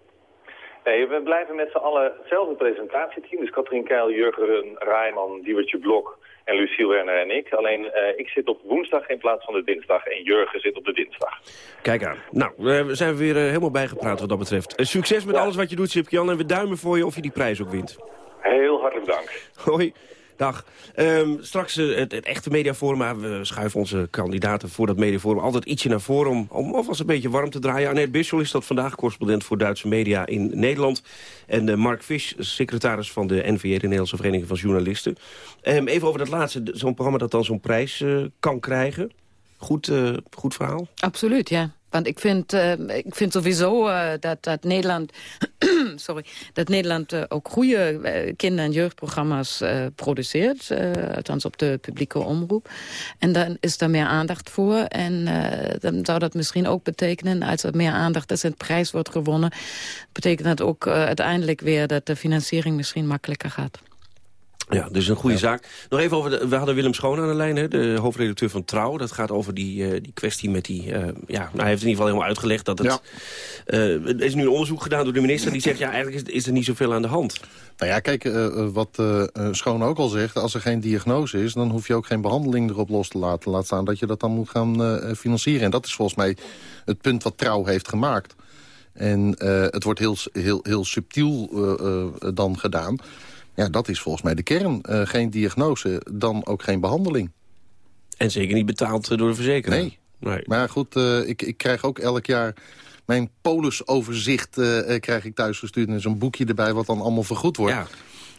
S20: Nee, we blijven met z'n allen hetzelfde presentatieteam. Dus Katrien Keil, Jurgen Rijman, Diewertje Blok en Luciel Werner en ik. Alleen uh, ik zit op woensdag in plaats van de dinsdag en Jurgen zit op de dinsdag.
S13: Kijk aan. Nou, we zijn weer uh, helemaal bijgepraat wat dat betreft. Succes met ja. alles wat je doet, Sipke-Jan. En we duimen voor je of je die prijs ook wint.
S20: Heel hartelijk dank.
S13: Hoi. Dag. Um, straks uh, het, echte mediaforum. Maar we schuiven onze kandidaten voor dat mediaforum altijd ietsje naar voren... om, om alvast een beetje warm te draaien. Annette Bissel is dat vandaag correspondent voor Duitse media in Nederland. En uh, Mark Fisch, secretaris van de NVR, de Nederlandse Vereniging van Journalisten. Um, even over dat laatste, zo'n programma dat dan zo'n prijs uh, kan krijgen. Goed, goed verhaal?
S24: Absoluut, ja. Want ik vind, uh, ik vind sowieso uh, dat, dat Nederland, sorry, dat Nederland uh, ook goede kinder- en jeugdprogramma's produceert. althans op de publieke omroep. En dan is er meer aandacht voor. En dan zou dat misschien ook betekenen, als er meer aandacht is en het prijs wordt gewonnen... betekent dat ook uiteindelijk weer dat de financiering misschien makkelijker gaat.
S13: Ja, dus een goede ja. zaak. Nog even over, de, we hadden Willem Schoon aan de lijn, hè, de hoofdredacteur van Trouw. Dat gaat over die, uh, die kwestie met die... Uh, ja, nou, hij heeft in ieder geval helemaal uitgelegd dat het... Ja. Uh, er is nu een onderzoek gedaan door de minister die zegt... ja, eigenlijk is, is er niet zoveel aan de hand.
S25: Nou ja, kijk, wat Schoon ook al zegt... als er geen diagnose is, dan hoef je ook geen behandeling erop los te laten. Laat staan dat je dat dan moet gaan financieren. En dat is volgens mij het punt wat Trouw heeft gemaakt. En het wordt heel, heel, heel subtiel dan gedaan... Ja, dat is volgens mij de kern. Uh, geen diagnose, dan ook geen behandeling.
S13: En zeker niet betaald door de verzekeraar.
S25: Nee. nee. Maar goed, uh, ik, ik krijg ook elk jaar... Mijn polisoverzicht uh, krijg ik thuis gestuurd... en zo'n boekje erbij wat dan allemaal vergoed wordt. Ja.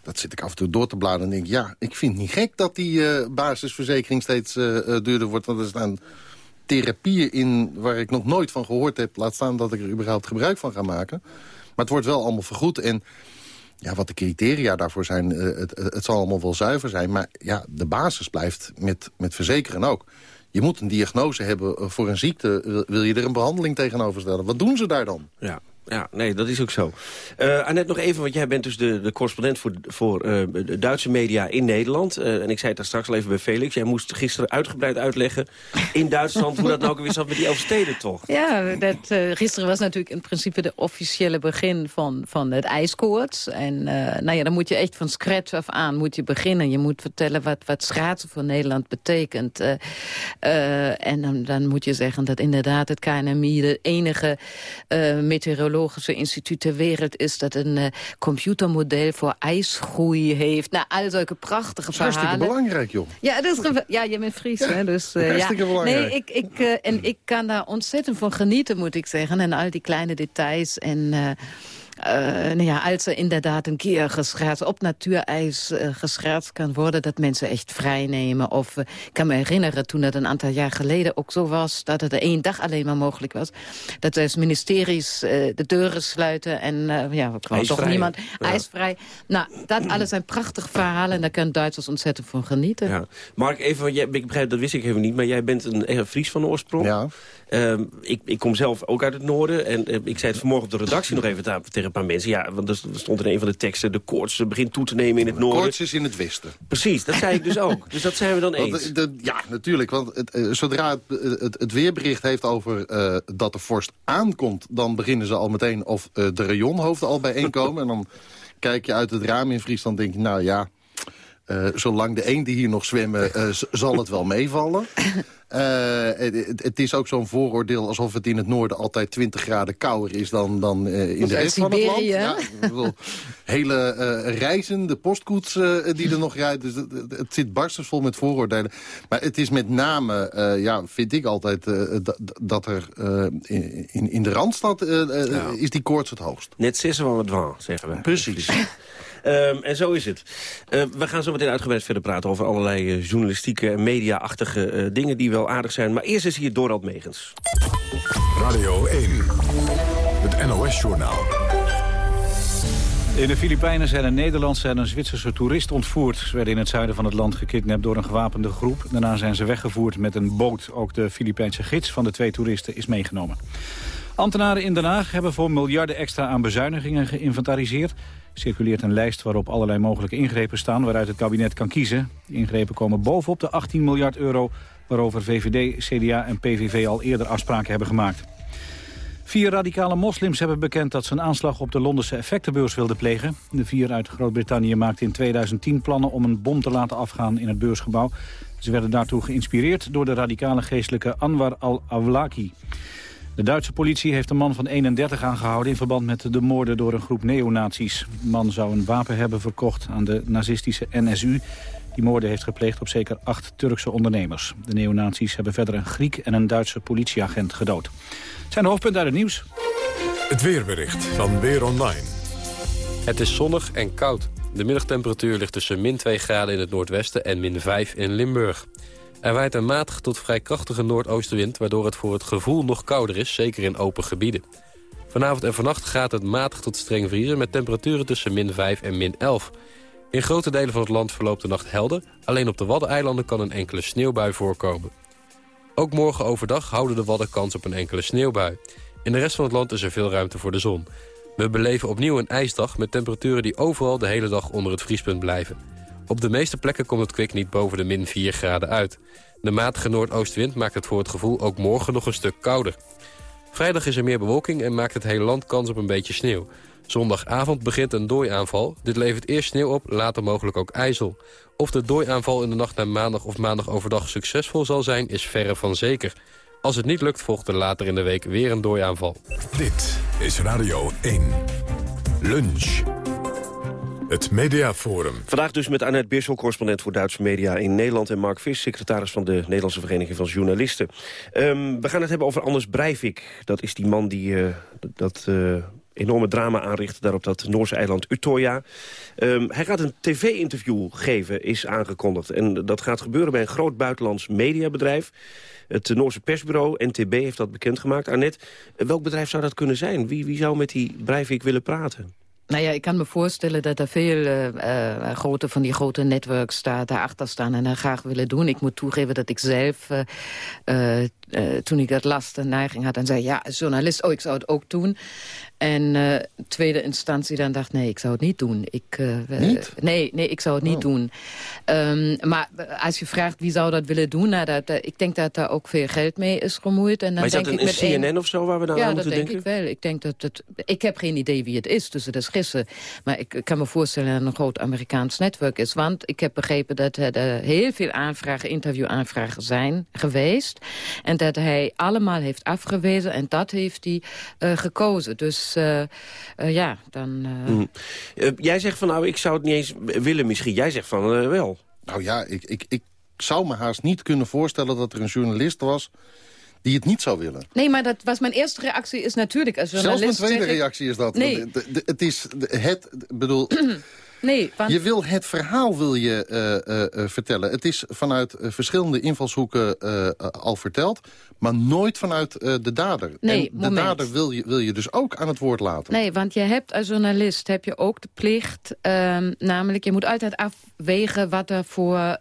S25: Dat zit ik af en toe door te bladeren en denk... ja, ik vind het niet gek dat die basisverzekering steeds duurder wordt. Want er staan therapieën in waar ik nog nooit van gehoord heb. Laat staan dat ik er überhaupt gebruik van ga maken. Maar het wordt wel allemaal vergoed en... Ja, wat de criteria daarvoor zijn, uh, het, het zal allemaal wel zuiver zijn. Maar ja, de basis blijft met, met verzekeren ook. Je moet een diagnose hebben voor een ziekte. Wil je er een behandeling tegenover stellen? Wat doen ze daar dan?
S13: Ja, ja, nee, dat is ook zo. Uh, Annette, nog even, want jij bent dus de, de correspondent voor, voor uh, de Duitse media in Nederland. Uh, en ik zei het daar straks al even bij Felix. Jij moest gisteren uitgebreid uitleggen in Duitsland hoe dat nou ook weer zat met die Elfstedentocht.
S24: Ja, dat, gisteren was natuurlijk in principe de officiële begin van, van het ijskoorts. En nou ja, dan moet je echt van scratch af aan moet je beginnen. Je moet vertellen wat, wat schaatsen voor Nederland betekent. en dan, dan moet je zeggen dat inderdaad het KNMI de enige meteorologische Meteorologische Instituut ter wereld is... dat een uh, computermodel voor ijsgroei heeft. Nou, al zulke prachtige verhalen.
S25: Hartstikke belangrijk, joh.
S24: Ja, dat is, ja je bent Fries, hè. Dus,
S25: uh, Hartstikke
S24: ja.
S25: belangrijk.
S24: Nee, ik, ik, uh, en ik kan daar ontzettend van genieten, moet ik zeggen. En al die kleine details en... nou ja, als er inderdaad een keer geschaatst, op natuurijs uh, geschaatst kan worden... dat mensen echt vrij nemen. Of ik kan me herinneren toen het een aantal jaar geleden ook zo was... dat het er één dag alleen maar mogelijk was. Dat dus ministeries de deuren sluiten en ja, we kwam toch niemand... IJsvrij. Nou, dat alles zijn prachtige verhalen en daar kunnen Duitsers ontzettend van genieten. Ja.
S13: Mark, even, jij, ik begrijp, dat wist ik even niet, maar jij bent een, een Fries van oorsprong.
S25: Ja.
S13: Ehm, ik, ik, kom zelf ook uit het noorden. En uh, ik zei het vanmorgen op de redactie nog even tegen een paar mensen. Ja, want er stond in een van de teksten... de koorts begint toe te nemen in het noorden.
S25: De koorts is in het westen.
S13: Precies, dat zei ik dus ook. Dus dat zijn we dan eens.
S25: De, ja, natuurlijk. Want het, uh, zodra het, het, het, weerbericht heeft over uh, dat de vorst aankomt... dan beginnen ze al meteen of de rayonhoofden al bijeenkomen. en dan kijk je uit het raam in Friesland denk je... nou ja, uh, zolang de eenden hier nog zwemmen, uh, zal het wel meevallen. Uh, het, het, is ook zo'n vooroordeel alsof het in het noorden altijd 20 graden kouder is dan, dan in de rest van het land. Ja, bedoel, hele reizen, de postkoets die er nog rijdt. Dus het, het zit barstensvol met vooroordelen. Maar het is met name, ja, vind ik altijd, dat er in, in de Randstad ja. is die koorts het hoogst.
S13: Net zessen van het waan, zeggen we.
S25: Precies.
S13: Um, en zo is het. Uh, we gaan zo meteen uitgebreid verder praten over allerlei uh, journalistieke en media-achtige uh, dingen die wel aardig zijn. Maar eerst is hier Dorald Megens.
S1: Radio 1, het NOS-journaal.
S2: In de Filipijnen zijn een Nederlandse en een Zwitserse toerist ontvoerd. Ze werden in het zuiden van het land gekidnapt door een gewapende groep. Daarna zijn ze weggevoerd met een boot. Ook de Filipijnse gids van de twee toeristen is meegenomen. Ambtenaren in Den Haag hebben voor miljarden extra aan bezuinigingen geïnventariseerd circuleert een lijst waarop allerlei mogelijke ingrepen staan... waaruit het kabinet kan kiezen. De ingrepen komen bovenop de 18 miljard euro... waarover VVD, CDA en PVV al eerder afspraken hebben gemaakt. Vier radicale moslims hebben bekend dat ze een aanslag op de Londense effectenbeurs wilden plegen. De vier uit Groot-Brittannië maakten in 2010 plannen om een bom te laten afgaan in het beursgebouw. Ze werden daartoe geïnspireerd door de radicale geestelijke Anwar al-Awlaki. De Duitse politie heeft een man van 31 aangehouden... in verband met de moorden door een groep neonazies. De man zou een wapen hebben verkocht aan de nazistische NSU. Die moorden heeft gepleegd op zeker acht Turkse ondernemers. De neonazies hebben verder een Griek en een Duitse politieagent gedood. Het zijn de hoofdpunten uit het nieuws.
S1: Het weerbericht van Weer Online.
S26: Het is zonnig en koud. De middagtemperatuur ligt tussen min 2 graden in het noordwesten en min 5 in Limburg. Er waait een matig tot vrij krachtige noordoostenwind... waardoor het voor het gevoel nog kouder is, zeker in open gebieden. Vanavond en vannacht gaat het matig tot streng vriezen... met temperaturen tussen min 5 en min 11. In grote delen van het land verloopt de nacht helder. Alleen op de Waddeneilanden kan een enkele sneeuwbui voorkomen. Ook morgen overdag houden de Wadden kans op een enkele sneeuwbui. In de rest van het land is er veel ruimte voor de zon. We beleven opnieuw een ijsdag met temperaturen die overal de hele dag onder het vriespunt blijven. Op de meeste plekken komt het kwik niet boven de min 4 graden uit. De matige noordoostenwind maakt het voor het gevoel ook morgen nog een stuk kouder. Vrijdag is er meer bewolking en maakt het hele land kans op een beetje sneeuw. Zondagavond begint een dooiaanval. Dit levert eerst sneeuw op, later mogelijk ook ijzel. Of de dooiaanval in de nacht naar maandag of maandag overdag succesvol zal zijn, is verre van zeker. Als het niet lukt, volgt er later in de week weer een dooiaanval.
S1: Dit is Radio 1. Lunch. Het Mediaforum.
S13: Vandaag dus met Annette Bissel, correspondent voor Duitse media in Nederland... en Mark Vis, secretaris van de Nederlandse Vereniging van Journalisten. Um, we gaan het hebben over Anders Breivik. Dat is die man die uh, dat... Uh, enorme drama aanricht daar op dat Noorse eiland Utoya. Um, hij gaat een tv-interview geven, is aangekondigd. En dat gaat gebeuren bij een groot buitenlands mediabedrijf. Het Noorse persbureau, NTB, heeft dat bekendgemaakt. Annette, welk bedrijf zou dat kunnen zijn? Wie, wie zou met die Breivik willen praten?
S24: Nou ja, ik kan me voorstellen dat er veel uh, grote van die grote netwerks daar, daarachter staan en dat graag willen doen. Ik moet toegeven dat ik zelf, uh, toen ik dat las, de neiging had en zei... ja, journalist, oh, ik zou het ook doen. En uh, tweede instantie dan dacht, nee, ik zou het niet doen. Ik, uh,
S25: niet?
S24: Nee, nee, ik zou het niet oh. doen. Um, maar als je vraagt wie zou dat willen doen... Nou, dat, ik denk dat daar ook veel geld mee is gemoeid. En dan
S13: maar is
S24: denk
S13: dat
S24: ik
S13: een,
S24: met
S13: CNN een... of zo waar we dan
S24: ja,
S13: aan moeten denken?
S24: Ja, dat denk ik wel. Ik, denk dat het, ik heb geen idee wie het is, dus het is gissen. Maar ik, ik kan me voorstellen dat het een groot Amerikaans netwerk is. Want ik heb begrepen dat er heel veel aanvragen, interviewaanvragen zijn geweest. En dat hij allemaal heeft afgewezen en dat heeft hij gekozen. Dus uh, uh, ja, dan... Uh...
S13: Mm. jij zegt van, nou, ik zou het niet eens willen misschien. Jij zegt van, wel.
S25: Nou ja, ik, ik, ik zou me haast niet kunnen voorstellen dat er een journalist was die het niet zou willen.
S24: Nee, maar dat was mijn eerste reactie is natuurlijk als
S25: Zelfs
S24: journalist...
S25: mijn tweede
S24: ik-
S25: reactie is dat.
S24: Nee.
S25: De- Het is het, bedoel,
S24: Nee, want...
S25: je wil het verhaal wil je eh, eh, eh, vertellen. Het is vanuit verschillende invalshoeken al verteld, maar nooit vanuit de dader.
S24: Nee,
S25: en de
S24: moment.
S25: dader wil je, wil je dus ook aan het woord laten.
S24: Nee, want je hebt als journalist heb je ook de plicht... ehm, namelijk, je moet altijd afwegen wat er, voor,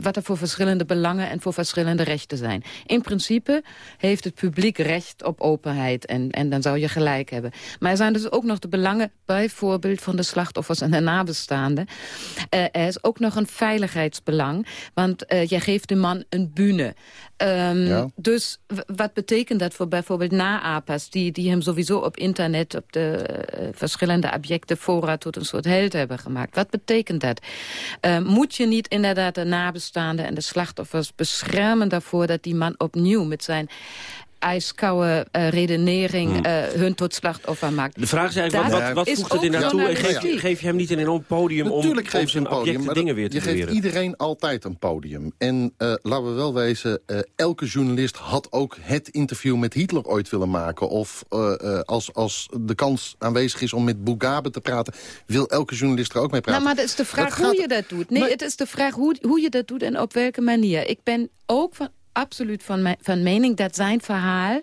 S24: wat er voor verschillende belangen... en voor verschillende rechten zijn. In principe heeft het publiek recht op openheid... en, en dan zou je gelijk hebben. Maar er zijn dus ook nog de belangen... bijvoorbeeld van de slachtoffers en de nabestaanden. Eh, er is ook nog een veiligheidsbelang. Want eh je geeft de man een bühne. Ehm,
S27: Ja.
S24: Dus wat betekent dat voor bijvoorbeeld naapers... die, die hem sowieso op internet, op de eh, verschillende objecten... fora tot een soort held hebben gemaakt? Wat betekent dat? Moet je niet inderdaad de nabestaanden en de slachtoffers beschermen daarvoor... dat die man opnieuw met zijn ijskoude eh, redenering
S13: Hmm.
S24: eh, hun tot slachtoffer maakt?
S13: De vraag is eigenlijk,
S24: Dat
S13: wat, wat, wat
S24: is
S13: voegt het in naartoe? En
S24: journalistiek.
S13: geef je, geef je hem niet een enorm podium om,
S25: Natuurlijk
S13: om
S25: geef je
S13: zijn
S25: maar
S13: dingen
S25: dat-
S13: weer te
S25: je geeft
S13: beweren?
S25: iedereen altijd een podium. En eh, laten we wel wezen, eh, elke journalist had ook het interview met Hitler ooit willen maken. Of eh, eh, als, als de kans aanwezig is om met Mugabe te praten... wil elke journalist er ook mee praten.
S24: Nou, maar het is de vraag
S25: Dat
S24: hoe
S25: gaat-
S24: je dat doet. Nee,
S25: Maar-
S24: het is de vraag hoe, hoe je dat doet en op welke manier. Ik ben ook van, absoluut van, me- van mening dat zijn verhaal...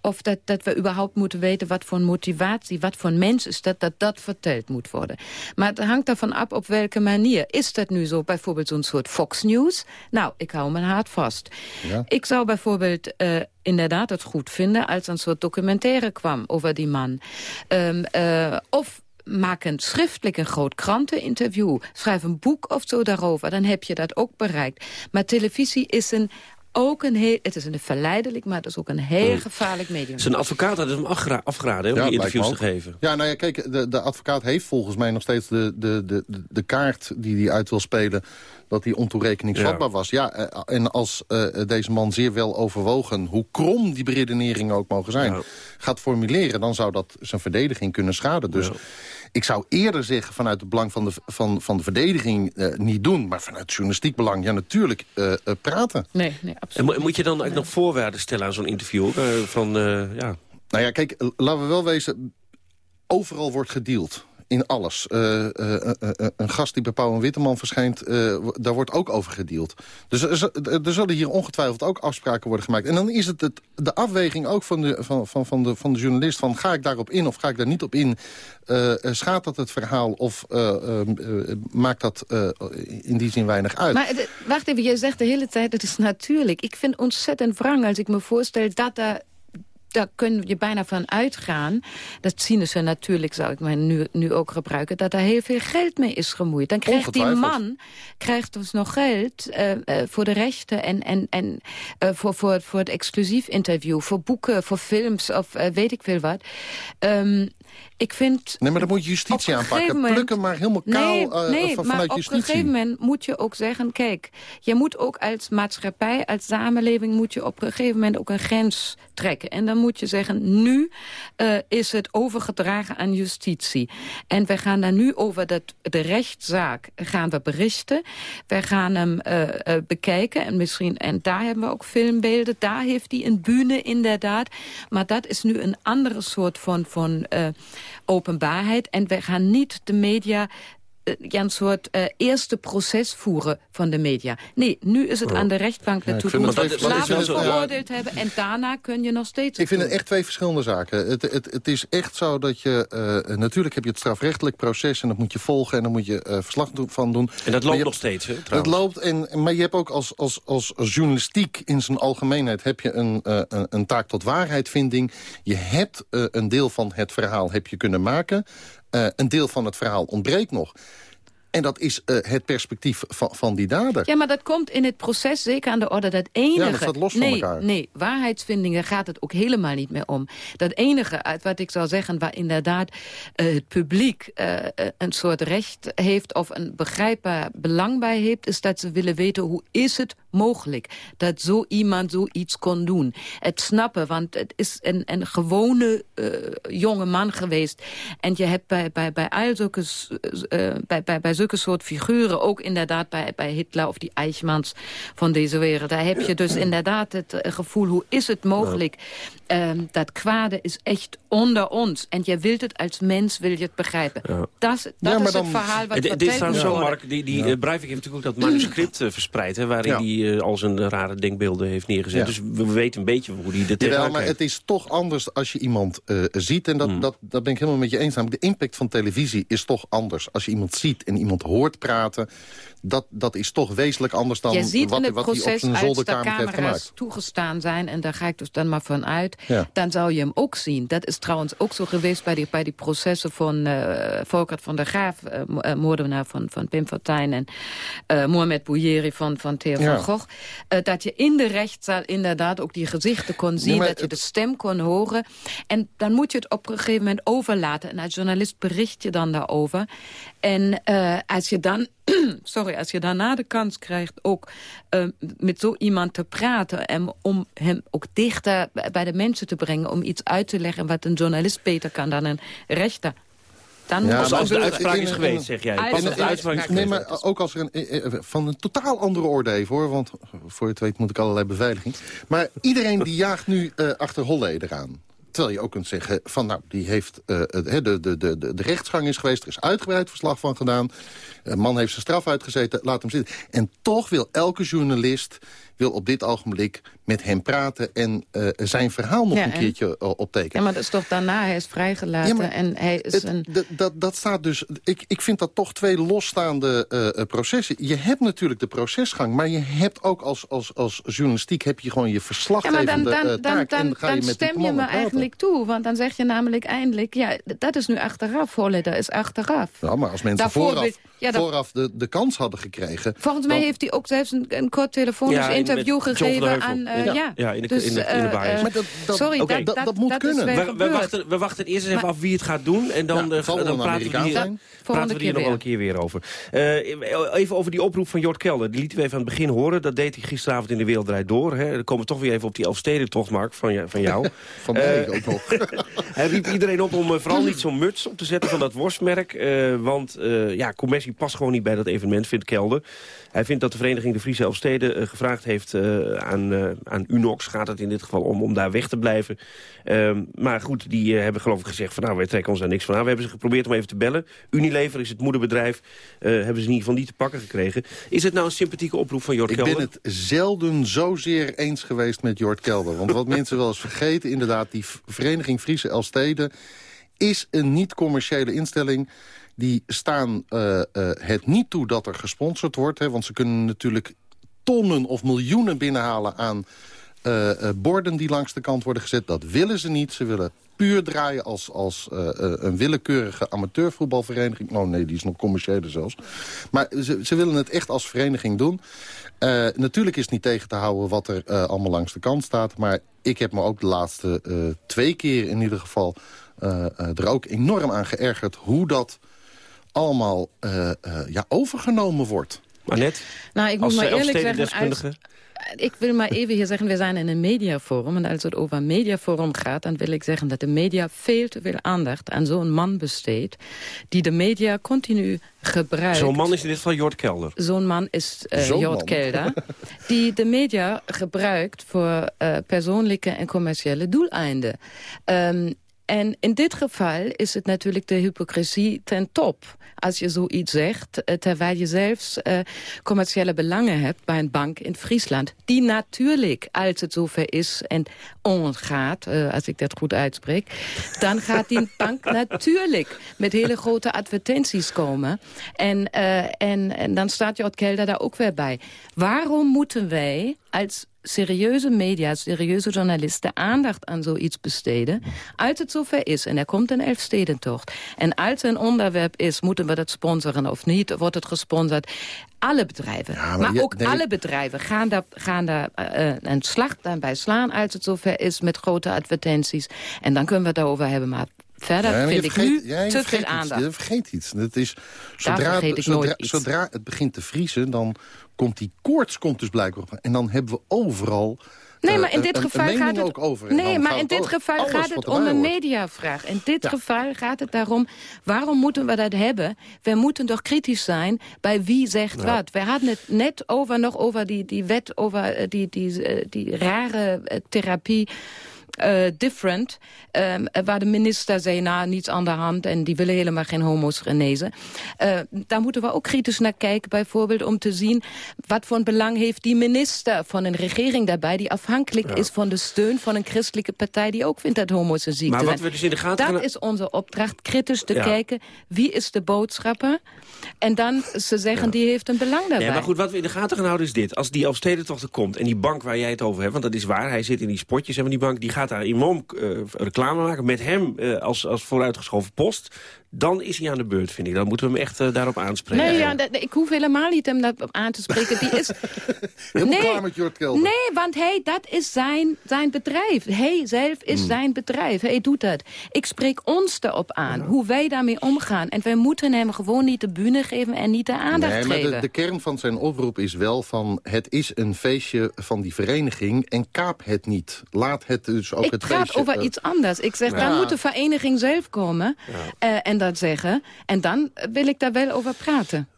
S24: of dat, dat we überhaupt moeten weten wat voor motivatie... wat voor mens is dat, dat dat verteld moet worden. Maar het hangt ervan af op welke manier. Is dat nu zo, bijvoorbeeld zo'n soort Fox News? Nou, ik hou mijn hart vast.
S25: Ja.
S24: Ik zou bijvoorbeeld eh, inderdaad het goed vinden... als een soort documentaire kwam over die man. Ehm, eh, of maak een schriftelijk een groot kranteninterview. Schrijf een boek of zo daarover. Dan heb je dat ook bereikt. Maar televisie is een... Ook een heel, het is een verleidelijk, maar het is ook een heel gevaarlijk medium.
S13: Zijn advocaat had hem afgera- afgeraden om
S25: Ja,
S13: die interviews te geven.
S25: Ja, nou ja, kijk, de, de advocaat heeft volgens mij nog steeds de, de, de, de kaart die hij uit wil spelen... dat hij ontoerekeningsvatbaar
S13: Ja.
S25: was. Ja, eh, en als eh, deze man zeer wel overwogen... hoe krom die beredeneringen ook mogen zijn... gaat formuleren, dan zou dat zijn verdediging kunnen schaden. Dus ik zou eerder zeggen vanuit het belang van de, van, van de verdediging eh, niet doen... maar vanuit journalistiek belang, ja, natuurlijk eh, eh, praten.
S24: Nee, nee,
S13: En
S24: absoluut.
S13: mo- moet je dan ook nog voorwaarden stellen aan zo'n interview? eh, van, eh, ja.
S25: Nou ja, kijk, laten we wel wezen... overal wordt gedeeld. In alles. Eh, eh, eh, een gast die bij Pauw en Witteman verschijnt, daar wordt ook over gedeeld. Dus er, zullen hier ongetwijfeld ook afspraken worden gemaakt. En dan is het, het de afweging ook van de, van, van, van, de, van de journalist... van ga ik daarop in of ga ik daar niet op in? Schaadt dat het verhaal of eh, eh, eh, maakt dat in die zin weinig uit?
S24: Maar wacht even, jij zegt de hele tijd het is natuurlijk. Ik vind ontzettend wrang als ik me voorstel dat er... Daar kun je bijna van uitgaan. Dat zien ze natuurlijk, zou ik maar nu, nu ook gebruiken... dat er heel veel geld mee is gemoeid. Dan krijgt die man krijgt dus nog geld eh, eh, voor de rechten... en, en, en eh, voor, voor, voor het exclusief interview, voor boeken, voor films... of weet ik veel wat. Ehm, ik vind...
S25: Nee, maar dan moet je justitie aanpakken.
S24: moment-
S25: Pluk hem maar helemaal kaal
S24: Nee,
S25: eh,
S24: nee
S25: van,
S24: maar op een gegeven moment moet je ook zeggen... kijk, je moet ook als maatschappij, als samenleving... moet je op een gegeven moment ook een grens trekken. En dan moet je zeggen, nu eh, is het overgedragen aan justitie. En we gaan daar nu over dat, de rechtszaak gaan we berichten. We gaan hem eh, bekijken. En, misschien, en daar hebben we ook filmbeelden. Daar heeft hij een bühne inderdaad. Maar dat is nu een andere soort van, van openbaarheid. En we gaan niet de media ja, een soort eh, eerste proces voeren van de media. Nee, nu is het
S25: Ja.
S24: aan de rechtbank
S25: Ja,
S24: naartoe. toe.
S25: dat- dat
S24: Laten we
S25: ja.
S24: veroordeeld hebben en daarna kun je nog steeds...
S25: Ik vind het echt twee verschillende zaken. Het, het, het is echt zo dat je... eh, natuurlijk heb je het strafrechtelijk proces... en dat moet je volgen en dan moet je eh, verslag van doen.
S13: En dat loopt
S25: je
S13: nog steeds, hè,
S25: Het
S13: trouwens.
S25: loopt, en, maar je hebt ook als, als, als, journalistiek in zijn algemeenheid... heb je een, eh, een, een taak tot waarheidvinding. Je hebt eh, een deel van het verhaal heb je kunnen maken. Eh, een deel van het verhaal ontbreekt nog. En dat is eh, het perspectief van, van die dader.
S24: Ja, maar dat komt in het proces zeker aan de orde. Dat enige...
S25: Ja, dat staat los van
S24: nee,
S25: elkaar.
S24: Nee, waarheidsvindingen gaat het ook helemaal niet meer om. Dat enige uit wat ik zou zeggen... waar inderdaad eh, het publiek een soort recht heeft... of een begrijpbaar belang bij heeft... is dat ze willen weten hoe is het mogelijk dat zo iemand zoiets kon doen? Het snappen, want het is een, een gewone uh, jonge man geweest. En je hebt bij, bij, bij al zulke, uh, bij, bij, bij zulke soort figuren, ook inderdaad bij, bij Hitler of die Eichmanns van deze wereld, daar heb je dus inderdaad het gevoel, hoe is het mogelijk? Um, dat kwade is echt onder ons. En je wilt het als mens, wil je het begrijpen. Ja. Dat, dat is het verhaal wat
S13: Dit is dan zo, Mark, die, die ja. Breivik heeft natuurlijk ook dat manuscript verspreid... Hè, waarin hij uh, al zijn rare denkbeelden heeft neergezet. Dus we weten een beetje hoe hij dit
S25: Jawel, maar het is toch anders als je iemand uh, ziet. En dat, hmm. dat, dat ben ik helemaal met je eens. Namelijk de impact van televisie is toch anders. Als je iemand ziet en iemand hoort praten... dat, dat is toch wezenlijk anders dan wat, wat hij op zijn zolderkamer heeft gemaakt.
S24: toegestaan zijn, en daar ga ik dus dan maar van uit... Ja. dan zou je hem ook zien. Dat is trouwens ook zo geweest bij die, bij die processen van uh, Volkert van der Graaf... Uh, moordenaar van, van Pim Fortuyn en uh, Mohamed Bouyeri van, van Theo ja. van Gogh... dat je in de rechtszaal inderdaad ook die gezichten kon zien... Nee, dat je het... de stem kon horen. En dan moet je het op een gegeven moment overlaten. En als journalist bericht je dan daarover. En als je dan sorry, als je daarna de kans krijgt ook uh, met zo iemand te praten... en om hem ook dichter bij de mensen te brengen... om iets uit te leggen wat een journalist beter kan dan een rechter... Dan
S13: ja, moet als de uitspraak is geweest, zeg jij. Pas als de uitspraak is
S25: nee, maar ook als er een, van een totaal andere orde even, hoor. Want voor je het weet moet ik allerlei beveiliging. Maar iedereen die jaagt nu uh, achter Holleder aan. Terwijl je ook kunt zeggen van nou, die heeft uh, de, de, de, de, de rechtsgang is geweest, er is uitgebreid verslag van gedaan. Een man heeft zijn straf uitgezeten, laat hem zitten. En toch wil elke journalist wil op dit ogenblik met hem praten... en uh, zijn verhaal nog ja, een keertje uh, optekenen.
S24: Ja, maar dat is toch daarna, hij is vrijgelaten ja, en hij is
S25: het,
S24: een...
S25: Dat, dat staat dus... Ik, ik vind dat toch twee losstaande uh, processen. Je hebt natuurlijk de procesgang, maar je hebt ook als, als, als journalistiek... heb je gewoon je verslaggevende ja, maar dan, dan,
S24: dan,
S25: dan,
S24: dan, dan stem je me
S25: praten.
S24: eigenlijk toe, want dan zeg je namelijk eindelijk... ja, dat is nu achteraf, Holle, dat is achteraf.
S25: Ja, maar als mensen Daarvoor vooraf, ja, dat... vooraf de, de kans hadden gekregen...
S24: Volgens mij heeft hij ook zelfs een, een kort telefonisch interview gegeven aan... Uh, ja, ja.
S13: ja, in de, dus, in de, in de uh,
S24: maar dat, dat, sorry, okay. dat, dat, dat, moet kunnen.
S13: We, we, wachten, we wachten eerst eens even af wie het gaat doen. En dan, ja, uh, dan praten we hier, praten we hier nog wel een keer weer over. even over die oproep van Jort Kelder. Die lieten we even aan het begin horen. Dat deed hij gisteravond in de Wereld Door. Hè. Dan komen we toch weer even op die Elfstedentocht, Mark, van, van jou.
S25: van mij ook nog.
S13: hij riep iedereen op om vooral niet zo'n muts op te zetten van dat worstmerk. want ja, commissie past gewoon niet bij dat evenement, vindt Kelder. Hij vindt dat de Vereniging de Friese Elfsteden uh, gevraagd heeft uh, aan, uh, aan Unox, gaat het in dit geval om, om daar weg te blijven. Ehm, maar goed, die hebben geloof ik gezegd van nou, wij trekken ons daar niks van aan. We hebben ze geprobeerd om even te bellen. Unilever is het moederbedrijf, hebben ze in ieder geval niet te pakken gekregen. Is het nou een sympathieke oproep van Jort Kelder?
S25: Ik ben het zelden zozeer eens geweest met Jort Kelder. Want wat mensen wel eens vergeten, inderdaad, die Vereniging Friese Elfsteden is een niet-commerciële instelling die staan uh, uh, het niet toe dat er gesponsord wordt. Hè, want ze kunnen natuurlijk tonnen of miljoenen binnenhalen aan uh, borden die langs de kant worden gezet. Dat willen ze niet. Ze willen puur draaien als, als een willekeurige amateurvoetbalvereniging. Oh nee, die is nog commerciëler zelfs. Maar ze, ze willen het echt als vereniging doen. natuurlijk is het niet tegen te houden wat er allemaal langs de kant staat. Maar ik heb me ook de laatste twee keer in ieder geval... er ook enorm aan geërgerd hoe dat allemaal ja, overgenomen wordt.
S13: Net,
S24: nou, ik moet maar eerlijk zeggen, als, ik wil maar even hier zeggen, we zijn in een mediaforum. En als het over een mediaforum gaat, dan wil ik zeggen dat de media veel te veel aandacht aan zo'n man besteedt. Die de media continu gebruikt.
S13: Zo'n man is in dit geval Jort Kelder.
S24: Zo'n man is uh, Jort Kelder. die de media gebruikt voor uh, persoonlijke en commerciële doeleinden. Um, en in dit geval is het natuurlijk de hypocrisie ten top. Als je zoiets zegt, eh, terwijl je zelfs uh, commerciële belangen hebt bij een bank in Friesland. Die natuurlijk, als het zover is en omgaat, uh, als ik dat goed uitspreek... dan gaat die bank natuurlijk met hele grote advertenties komen. En, en, en dan staat Jort Kelder daar ook weer bij. Waarom moeten wij als serieuze media, serieuze journalisten aandacht aan zoiets besteden. Als het zover is en er komt een Elfstedentocht. En als er een onderwerp is, moeten we dat sponsoren of niet? Wordt het gesponsord? Alle bedrijven, ja, maar, maar je, ook nee. alle bedrijven gaan daar, gaan daar uh, een slag bij slaan... als het zover is met grote advertenties. En dan kunnen we het daarover hebben, maar Verder ja, vind
S25: vergeet,
S24: ik nu
S25: ja,
S24: te veel aandacht.
S25: Je vergeet iets. Het is, zodra, zodra, zodra, het begint te vriezen, dan komt die koorts komt dus blijkbaar op. En dan hebben we overal...
S24: Nee,
S25: eh,
S24: maar in dit geval gaat het...
S25: ook over.
S24: Nee, maar in dit geval gaat het om een mediavraag. In dit
S25: Ja.
S24: geval gaat het daarom, waarom moeten we dat hebben? We moeten toch kritisch zijn bij wie zegt
S27: Ja.
S24: wat. We hadden het net over, nog over die, die wet, over eh, die, die, eh, die rare therapie... eh, different, ehm, waar de minister zei, nou, niets aan de hand... en die willen helemaal geen homo's genezen. Eh, daar moeten we ook kritisch naar kijken, bijvoorbeeld om te zien... wat voor een belang heeft die minister van een regering daarbij... die afhankelijk is van de steun van een christelijke partij... die ook vindt dat homo's een ziekte
S13: Maar wat
S24: zijn.
S13: we dus in de gaten
S24: Dat
S13: gaan-
S24: is onze opdracht, kritisch te
S13: Ja.
S24: kijken... wie is de boodschapper? En dan ze zeggen, die heeft een belang daarbij.
S13: Nee, maar goed, wat we in de gaten gaan houden is dit. Als die Elfstedentocht komt en die bank waar jij het over hebt... want dat is waar, hij zit in die spotjes en die bank... die gaat daar enorm eh, reclame maken met hem eh, als, als vooruitgeschoven post... dan is hij aan de beurt, vind ik. Dan moeten we hem echt eh, daarop aanspreken.
S24: Nee, ja, ik hoef helemaal niet hem dat aan te spreken. Die is...
S25: Helemaal
S24: nee,
S25: klaar met Jort Kelder.
S24: Nee, want hij, dat is zijn, zijn bedrijf. Hij zelf is
S25: Hmm.
S24: zijn bedrijf. Hij doet dat. Ik spreek ons erop aan, hoe wij daarmee omgaan. En wij moeten hem gewoon niet de bühne geven en niet de aandacht
S25: Nee, maar
S24: geven.
S25: de, de kern van zijn oproep is wel van... het is een feestje van die vereniging en kaap het niet. Laat het dus ook
S24: ik
S25: het
S24: praat
S25: feestje...
S24: over
S25: eh,
S24: iets anders. Ik zeg,
S25: Ja.
S24: dan moet de vereniging zelf komen eh, en dat zeggen. En dan wil ik daar wel over praten.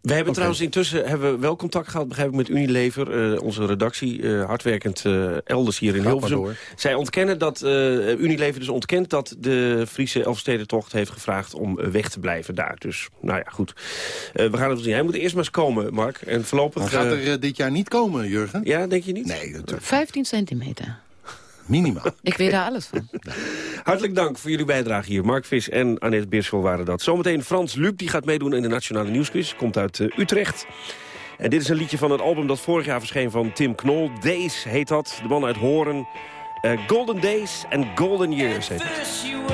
S13: We hebben trouwens intussen hebben we wel contact gehad, begrijp ik, met Unilever. eh, onze redactie, eh, hardwerkend eh, elders hier in
S25: Gaat maar
S13: Hilversum.
S25: door.
S13: Zij ontkennen dat, eh, Unilever dus ontkent dat de Friese Elfstedentocht heeft gevraagd om weg te blijven daar. Dus, nou ja, goed. Eh, we gaan het wel zien. Hij moet eerst maar eens komen, Mark. En voorlopig...
S25: Dan gaat er dit jaar niet komen, Jurgen?
S13: Ja, denk je niet?
S25: Nee, natuurlijk.
S24: 15 centimeter.
S25: Minimaal.
S24: Ik weet daar alles van.
S13: Hartelijk dank voor jullie bijdrage hier. Mark Vis en Annette Beersel waren dat. Zometeen Frans Lup, die gaat meedoen in de Nationale Nieuwsquiz. Komt uit eh, Utrecht. En dit is een liedje van het album dat vorig jaar verscheen van Tim Knol. Days heet dat. De man uit Horen. Eh, Golden Days and Golden Years heet het.
S27: First you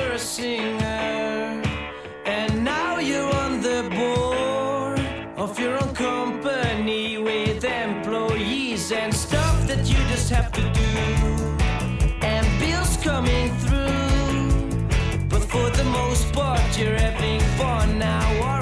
S27: for the most part. You're having fun now,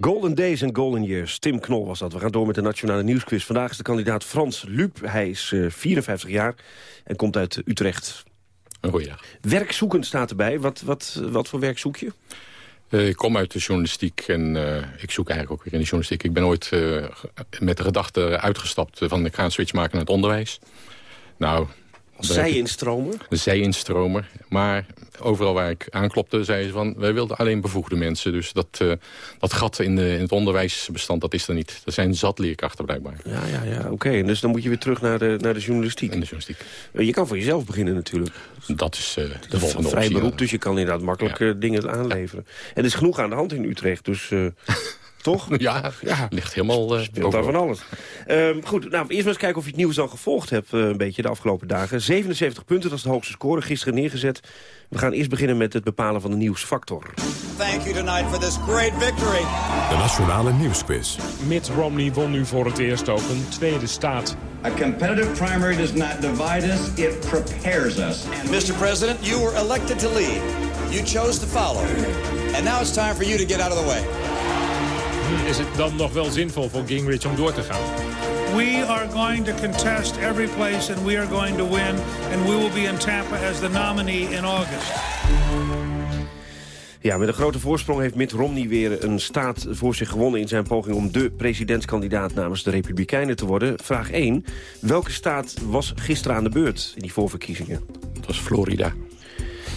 S27: Golden
S13: Days en Golden Years. Tim Knol was dat. We gaan door met de Nationale Nieuwsquiz. Vandaag is de kandidaat Frans Lup. Hij is eh, 54 jaar en komt uit Utrecht.
S28: Een goeie dag.
S13: Werkzoekend staat erbij. Wat, wat, wat voor werk zoek je?
S28: Eh, ik kom uit de journalistiek en eh, ik zoek eigenlijk ook weer in de journalistiek. Ik ben ooit eh, met de gedachte uitgestapt van ik ga een switch maken naar het onderwijs. Nou,
S13: Zij-instromer?
S28: Zij-instromer. Maar overal waar ik aanklopte, zeiden ze van... wij wilden alleen bevoegde mensen. Dus dat, eh, dat gat in, de, in het onderwijsbestand, dat is er niet. Er zijn zat leerkrachten blijkbaar.
S13: Ja, ja, ja. Oké. Dus dan moet je weer terug naar de, naar de journalistiek.
S28: In de journalistiek.
S13: Eh, je kan voor jezelf beginnen natuurlijk.
S28: Dat is uh, de
S13: Dat is een
S28: volgende
S13: vrij
S28: optie.
S13: beroep, dus je kan inderdaad makkelijk dingen aanleveren. En er is genoeg aan de hand in Utrecht, dus... toch?
S28: Ja, ligt helemaal uh,
S13: Speelt daar van alles. Ehm, goed, nou, eerst maar eens kijken of je het nieuws al gevolgd hebt... eh, een beetje de afgelopen dagen. 77 punten, dat is de hoogste score, gisteren neergezet. We gaan eerst beginnen met het bepalen van de nieuwsfactor.
S29: Thank you tonight for this great victory.
S1: De Nationale Nieuwsquiz.
S30: Mitt Romney won nu voor het eerst ook een tweede staat.
S31: A competitive primary does not divide us, it prepares us.
S29: And Mr. President, you were elected to lead. You chose to follow. And now it's time for you to get out of the way.
S30: Is het dan nog wel zinvol voor Gingrich om door te gaan?
S32: We are going to contest every place and we are going to win. And we will be in Tampa as the nominee in August.
S13: Ja, met een grote voorsprong heeft Mitt Romney weer een staat voor zich gewonnen... in zijn poging om de presidentskandidaat namens de Republikeinen te worden. Vraag 1. Welke staat was gisteren aan de beurt in die voorverkiezingen?
S28: Dat was Florida.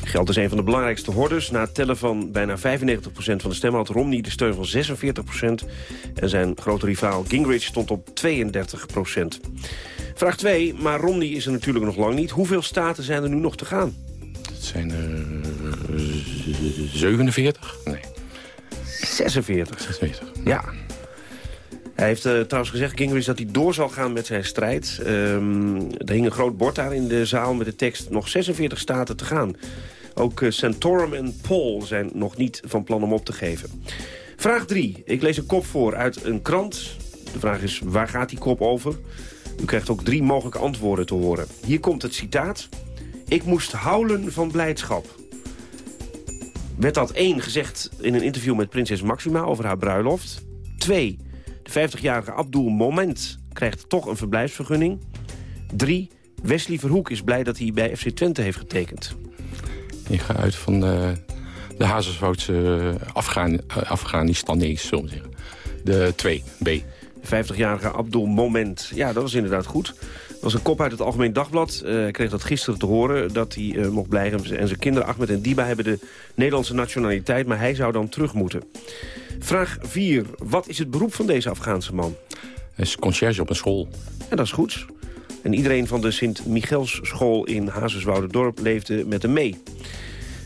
S13: Geld is een van de belangrijkste hordes. Na het tellen van bijna 95% van de stemmen had Romney de steun van 46%. En zijn grote rivaal Gingrich stond op 32%. Vraag 2, maar Romney is er natuurlijk nog lang niet. Hoeveel staten zijn er nu nog te gaan?
S28: Het zijn er 47? Nee.
S13: 46.
S28: 46.
S13: Ja. Hij heeft uh, trouwens gezegd, Gingrich, dat hij door zal gaan met zijn strijd. Um, er hing een groot bord daar in de zaal met de tekst... nog 46 staten te gaan. Ook uh, Santorum en Paul zijn nog niet van plan om op te geven. Vraag 3. Ik lees een kop voor uit een krant. De vraag is, waar gaat die kop over? U krijgt ook drie mogelijke antwoorden te horen. Hier komt het citaat. Ik moest houlen van blijdschap. Werd dat één gezegd in een interview met prinses Maxima over haar bruiloft. Twee, de 50-jarige Abdul Moment krijgt toch een verblijfsvergunning. Drie, Wesley Verhoek is blij dat hij bij FC Twente heeft getekend.
S28: Ik ga uit van de, de Hazerswoudse Afghan, Afghanistanees, zullen we zeggen. De 2, B.
S13: De 50-jarige Abdul Moment. Ja, dat was inderdaad goed. Dat was een kop uit het Algemeen Dagblad. Uh, hij kreeg dat gisteren te horen dat hij uh, mocht blijven. En zijn kinderen Ahmed en Diba hebben de Nederlandse nationaliteit... maar hij zou dan terug moeten. Vraag 4. Wat is het beroep van deze Afghaanse man?
S28: Hij is conciërge op een school.
S13: Ja, dat is goed. En iedereen van de Sint-Michels-school in Hazerswoude-dorp leefde met hem mee.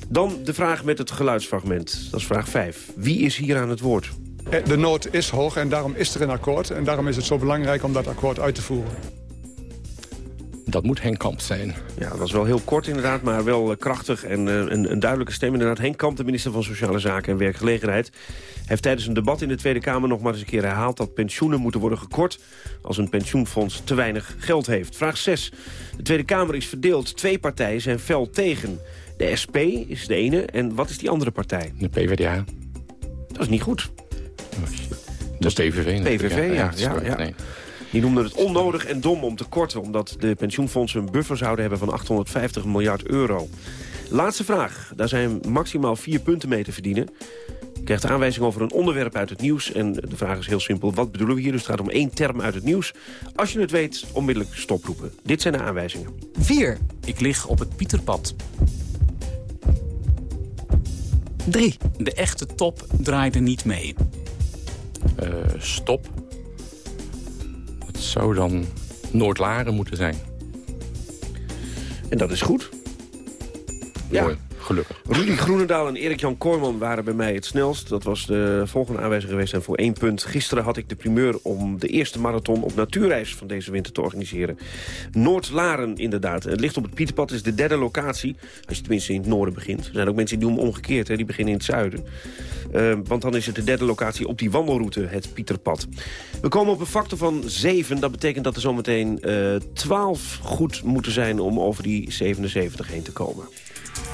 S13: Dan de vraag met het geluidsfragment. Dat is vraag 5. Wie is hier aan het woord?
S33: De nood is hoog en daarom is er een akkoord. En daarom is het zo belangrijk om dat akkoord uit te voeren.
S28: Dat moet Henk Kamp zijn.
S13: Ja, dat was wel heel kort inderdaad, maar wel krachtig en een, een duidelijke stem. Inderdaad, Henk Kamp, de minister van Sociale Zaken en Werkgelegenheid... heeft tijdens een debat in de Tweede Kamer nog maar eens een keer herhaald... dat pensioenen moeten worden gekort als een pensioenfonds te weinig geld heeft. Vraag 6. De Tweede Kamer is verdeeld. Twee partijen zijn fel tegen. De SP is de ene en wat is die andere partij?
S28: De PvdA.
S13: Dat is niet goed.
S28: Dat is PVV.
S13: PVV, ja. ja, ja. Nee. Die noemden het onnodig en dom om te korten... omdat de pensioenfondsen een buffer zouden hebben van 850 miljard euro. Laatste vraag. Daar zijn maximaal vier punten mee te verdienen. Je krijgt de aanwijzing over een onderwerp uit het nieuws. En de vraag is heel simpel. Wat bedoelen we hier? Dus het gaat om één term uit het nieuws. Als je het weet, onmiddellijk stoproepen. Dit zijn de aanwijzingen.
S34: 4. Ik lig op het Pieterpad. 3. De echte top draaide niet mee.
S28: Uh, stop. Zou dan Noordlaren moeten zijn.
S13: En dat is goed.
S28: Ja. Mooi, gelukkig.
S13: Rudy Groenendaal en Erik-Jan Koorman waren bij mij het snelst. Dat was de volgende aanwijzing geweest en voor één punt. Gisteren had ik de primeur om de eerste marathon op natuurreis van deze winter te organiseren. Noordlaren inderdaad. Het ligt op het Pieterpad, is de derde locatie. Als je tenminste in het noorden begint. Er zijn ook mensen die doen omgekeerd, hè, die beginnen in het zuiden. Uh, want dan is het de derde locatie op die wandelroute, het Pieterpad. We komen op een factor van 7. Dat betekent dat er zometeen uh, 12 goed moeten zijn om over die 77 heen te komen.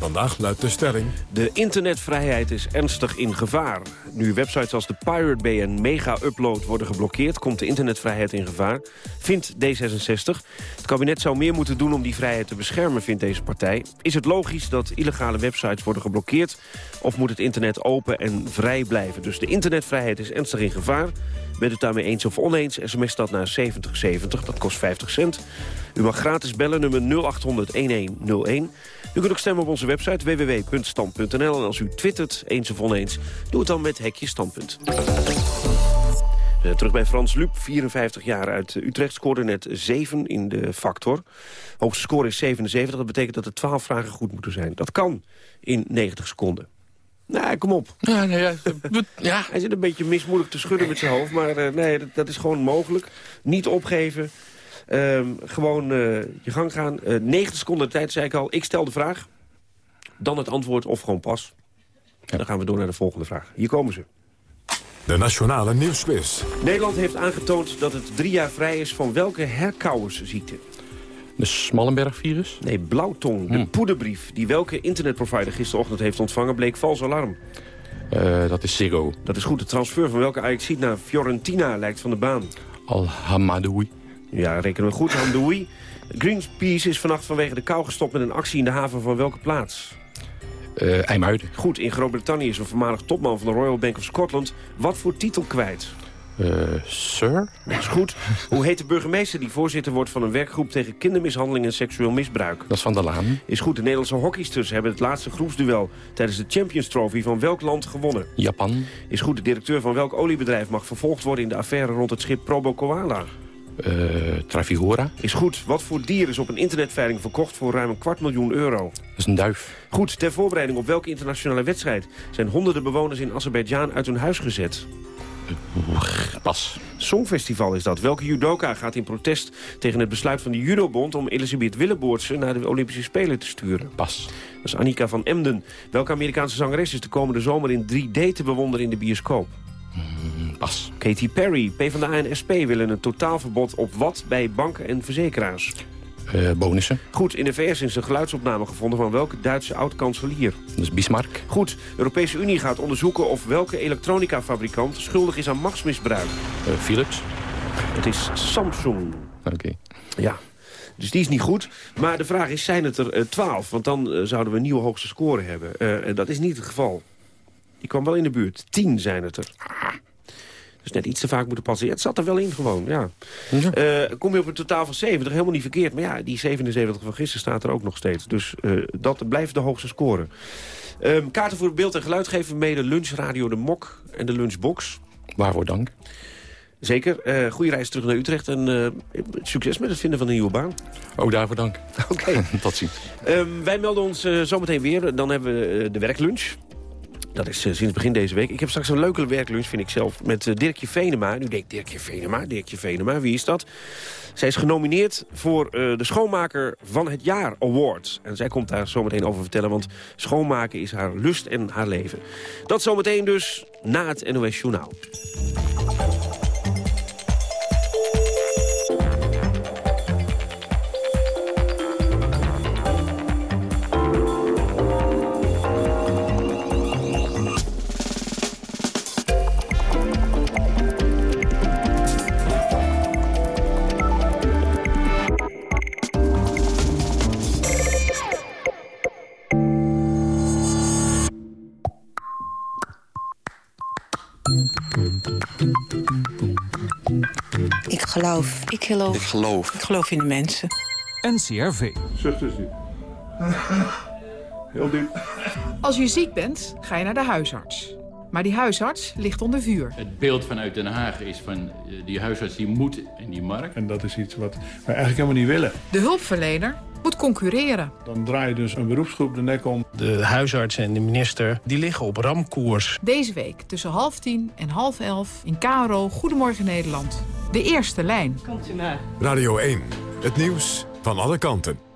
S1: Vandaag luidt de stelling...
S13: De internetvrijheid is ernstig in gevaar. Nu websites als de Pirate Bay en Mega Upload worden geblokkeerd... komt de internetvrijheid in gevaar, vindt D66. Het kabinet zou meer moeten doen om die vrijheid te beschermen, vindt deze partij. Is het logisch dat illegale websites worden geblokkeerd... of moet het internet open en vrij blijven? Dus de internetvrijheid is ernstig in gevaar. Bent u het daarmee eens of oneens, sms dat naar 7070, dat kost 50 cent. U mag gratis bellen, nummer 0800-1101... U kunt ook stemmen op onze website www.stand.nl. En als u twittert, eens of oneens, doe het dan met hekje standpunt. Uh, terug bij Frans Lup, 54 jaar uit Utrecht, scoorde net 7 in de factor. Hoogste score is 77, dat betekent dat er 12 vragen goed moeten zijn. Dat kan in 90 seconden. Nou, kom op.
S28: Ja, nee, ja,
S13: ja. Hij zit een beetje mismoedig te schudden met zijn hoofd, maar uh, nee, dat, dat, is gewoon mogelijk. Niet opgeven. Um, gewoon uh, je gang gaan. Uh, 90 seconden de tijd, zei ik al. Ik stel de vraag. Dan het antwoord of gewoon pas. En dan gaan we door naar de volgende vraag. Hier komen ze.
S1: De Nationale Nieuwsquiz.
S13: Nederland heeft aangetoond dat het drie jaar vrij is van welke herkauwersziekte?
S28: De Smallenberg-virus?
S13: Nee, blauwtong. De hmm. poederbrief die welke internetprovider gisterochtend heeft ontvangen... bleek vals alarm.
S28: Uh, dat is Ziggo.
S13: Dat is goed. De transfer van welke ajax naar Fiorentina lijkt van de baan.
S28: Al-Hamadoui.
S13: Ja, rekenen we goed. Hamdoui. Greenpeace is vannacht vanwege de kou gestopt met een actie in de haven van welke plaats?
S28: Uh, IJmuiden.
S13: Goed, in Groot-Brittannië is een voormalig topman van de Royal Bank of Scotland... wat voor titel kwijt?
S28: Uh, sir?
S13: Dat is goed. Hoe heet de burgemeester die voorzitter wordt van een werkgroep... tegen kindermishandeling en seksueel misbruik?
S28: Dat is Van der Laan.
S13: Is goed. De Nederlandse hockeysters hebben het laatste groepsduel... tijdens de Champions Trophy van welk land gewonnen?
S28: Japan.
S13: Is goed. De directeur van welk oliebedrijf mag vervolgd worden... in de affaire rond het schip Probo Koala?
S28: Uh, Trafigura.
S13: Is goed. Wat voor dier is op een internetveiling verkocht voor ruim een kwart miljoen euro?
S28: Dat is een duif.
S13: Goed. Ter voorbereiding op welke internationale wedstrijd... zijn honderden bewoners in Azerbeidzjan uit hun huis gezet?
S28: Pas.
S13: Songfestival is dat. Welke judoka gaat in protest tegen het besluit van de judobond... om Elisabeth Willeboortse naar de Olympische Spelen te sturen?
S28: Pas.
S13: Dat is Annika van Emden. Welke Amerikaanse zangeres is de komende zomer in 3D te bewonderen in de bioscoop?
S28: Mm, pas.
S13: Katy Perry, PvdA en SP willen een totaalverbod op wat bij banken en verzekeraars?
S28: Uh, bonussen.
S13: Goed, in de VS is een geluidsopname gevonden van welke Duitse oud-kanselier?
S28: Dat is Bismarck.
S13: Goed, de Europese Unie gaat onderzoeken of welke elektronica-fabrikant schuldig is aan machtsmisbruik.
S28: Uh, Philips.
S13: Het is Samsung.
S28: Oké. Okay.
S13: Ja. Dus die is niet goed. Maar de vraag is, zijn het er twaalf? Uh, Want dan zouden we een nieuwe hoogste score hebben. en dat is niet het geval. Die kwam wel in de buurt. Tien zijn het er. Dus net iets te vaak moeten passen. Ja, het zat er wel in gewoon, ja. ja. Uh, kom je op een totaal van 70, helemaal niet verkeerd. Maar ja, die 77 van gisteren staat er ook nog steeds. Dus uh, dat blijft de hoogste score. Um, kaarten voor beeld en geluid geven mede lunchradio De Mok en de Lunchbox.
S28: Waarvoor dank.
S13: Zeker. Uh, goede reis terug naar Utrecht en uh, succes met het vinden van een nieuwe baan.
S28: Ook daarvoor dank.
S13: Oké. Okay.
S28: Tot ziens.
S13: Um, wij melden ons uh, zometeen weer. Dan hebben we de werklunch. Dat is uh, sinds begin deze week. Ik heb straks een leuke werklunch, vind ik zelf, met uh, Dirkje Venema. Nu denk ik, Dirkje Venema, Dirkje Venema, wie is dat? Zij is genomineerd voor uh, de Schoonmaker van het Jaar Award. En zij komt daar zometeen over vertellen, want schoonmaken is haar lust en haar leven. Dat zometeen dus na het NOS Journaal.
S35: Ik geloof. Ik geloof.
S36: Ik geloof.
S35: Ik geloof in de mensen.
S30: NCRV.
S33: Zucht eens diep. Heel diep.
S37: Als je ziek bent, ga je naar de huisarts. Maar die huisarts ligt onder vuur.
S38: Het beeld vanuit Den Haag is van die huisarts die moet in die markt.
S33: En dat is iets wat wij eigenlijk helemaal niet willen.
S37: De hulpverlener moet concurreren.
S33: Dan draai je dus een beroepsgroep de nek om.
S39: De huisarts en de minister die liggen op ramkoers.
S37: Deze week tussen half tien en half elf in KRO Goedemorgen Nederland. De eerste lijn.
S35: Komt u maar.
S1: Radio 1. Het nieuws van alle kanten.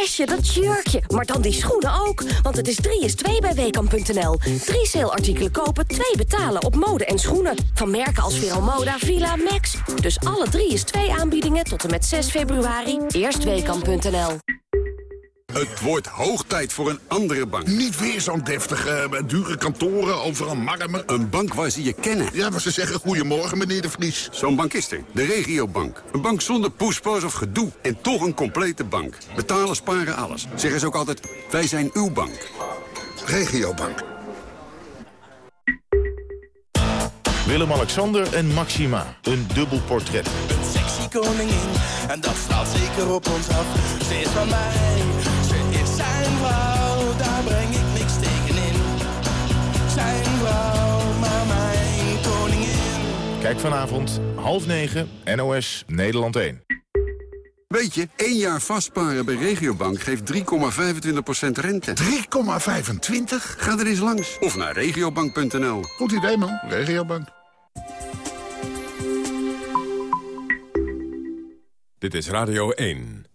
S40: Jasje, dat jurkje, maar dan die schoenen ook. Want het is 3 is 2 bij Weekamp.nl. Drie saleartikelen kopen, twee betalen op mode en schoenen. Van merken als Veromoda, Villa, Max. Dus alle 3 is 2 aanbiedingen tot en met 6 februari. Eerst Weekamp.nl.
S41: Het wordt hoog tijd voor een andere bank. Niet weer zo'n deftige, eh, dure kantoren, overal marmer. Een bank waar ze je kennen. Ja, maar ze zeggen goedemorgen, meneer de Vries. Zo'n bank is er. De regiobank. Een bank zonder poespas of gedoe. En toch een complete bank. Betalen, sparen, alles. Zeggen ze ook altijd, wij zijn uw bank. Regiobank.
S36: Willem-Alexander en Maxima. Een dubbel portret.
S42: Een sexy koningin, en dat straalt zeker op ons af. Ze is van mij,
S36: Kijk vanavond, half negen, NOS, Nederland 1.
S41: Weet je, één jaar vastparen bij Regiobank geeft 3,25% rente. 3,25? Ga er eens langs. Of naar regiobank.nl. Goed idee, man. Regiobank.
S1: Dit is Radio 1.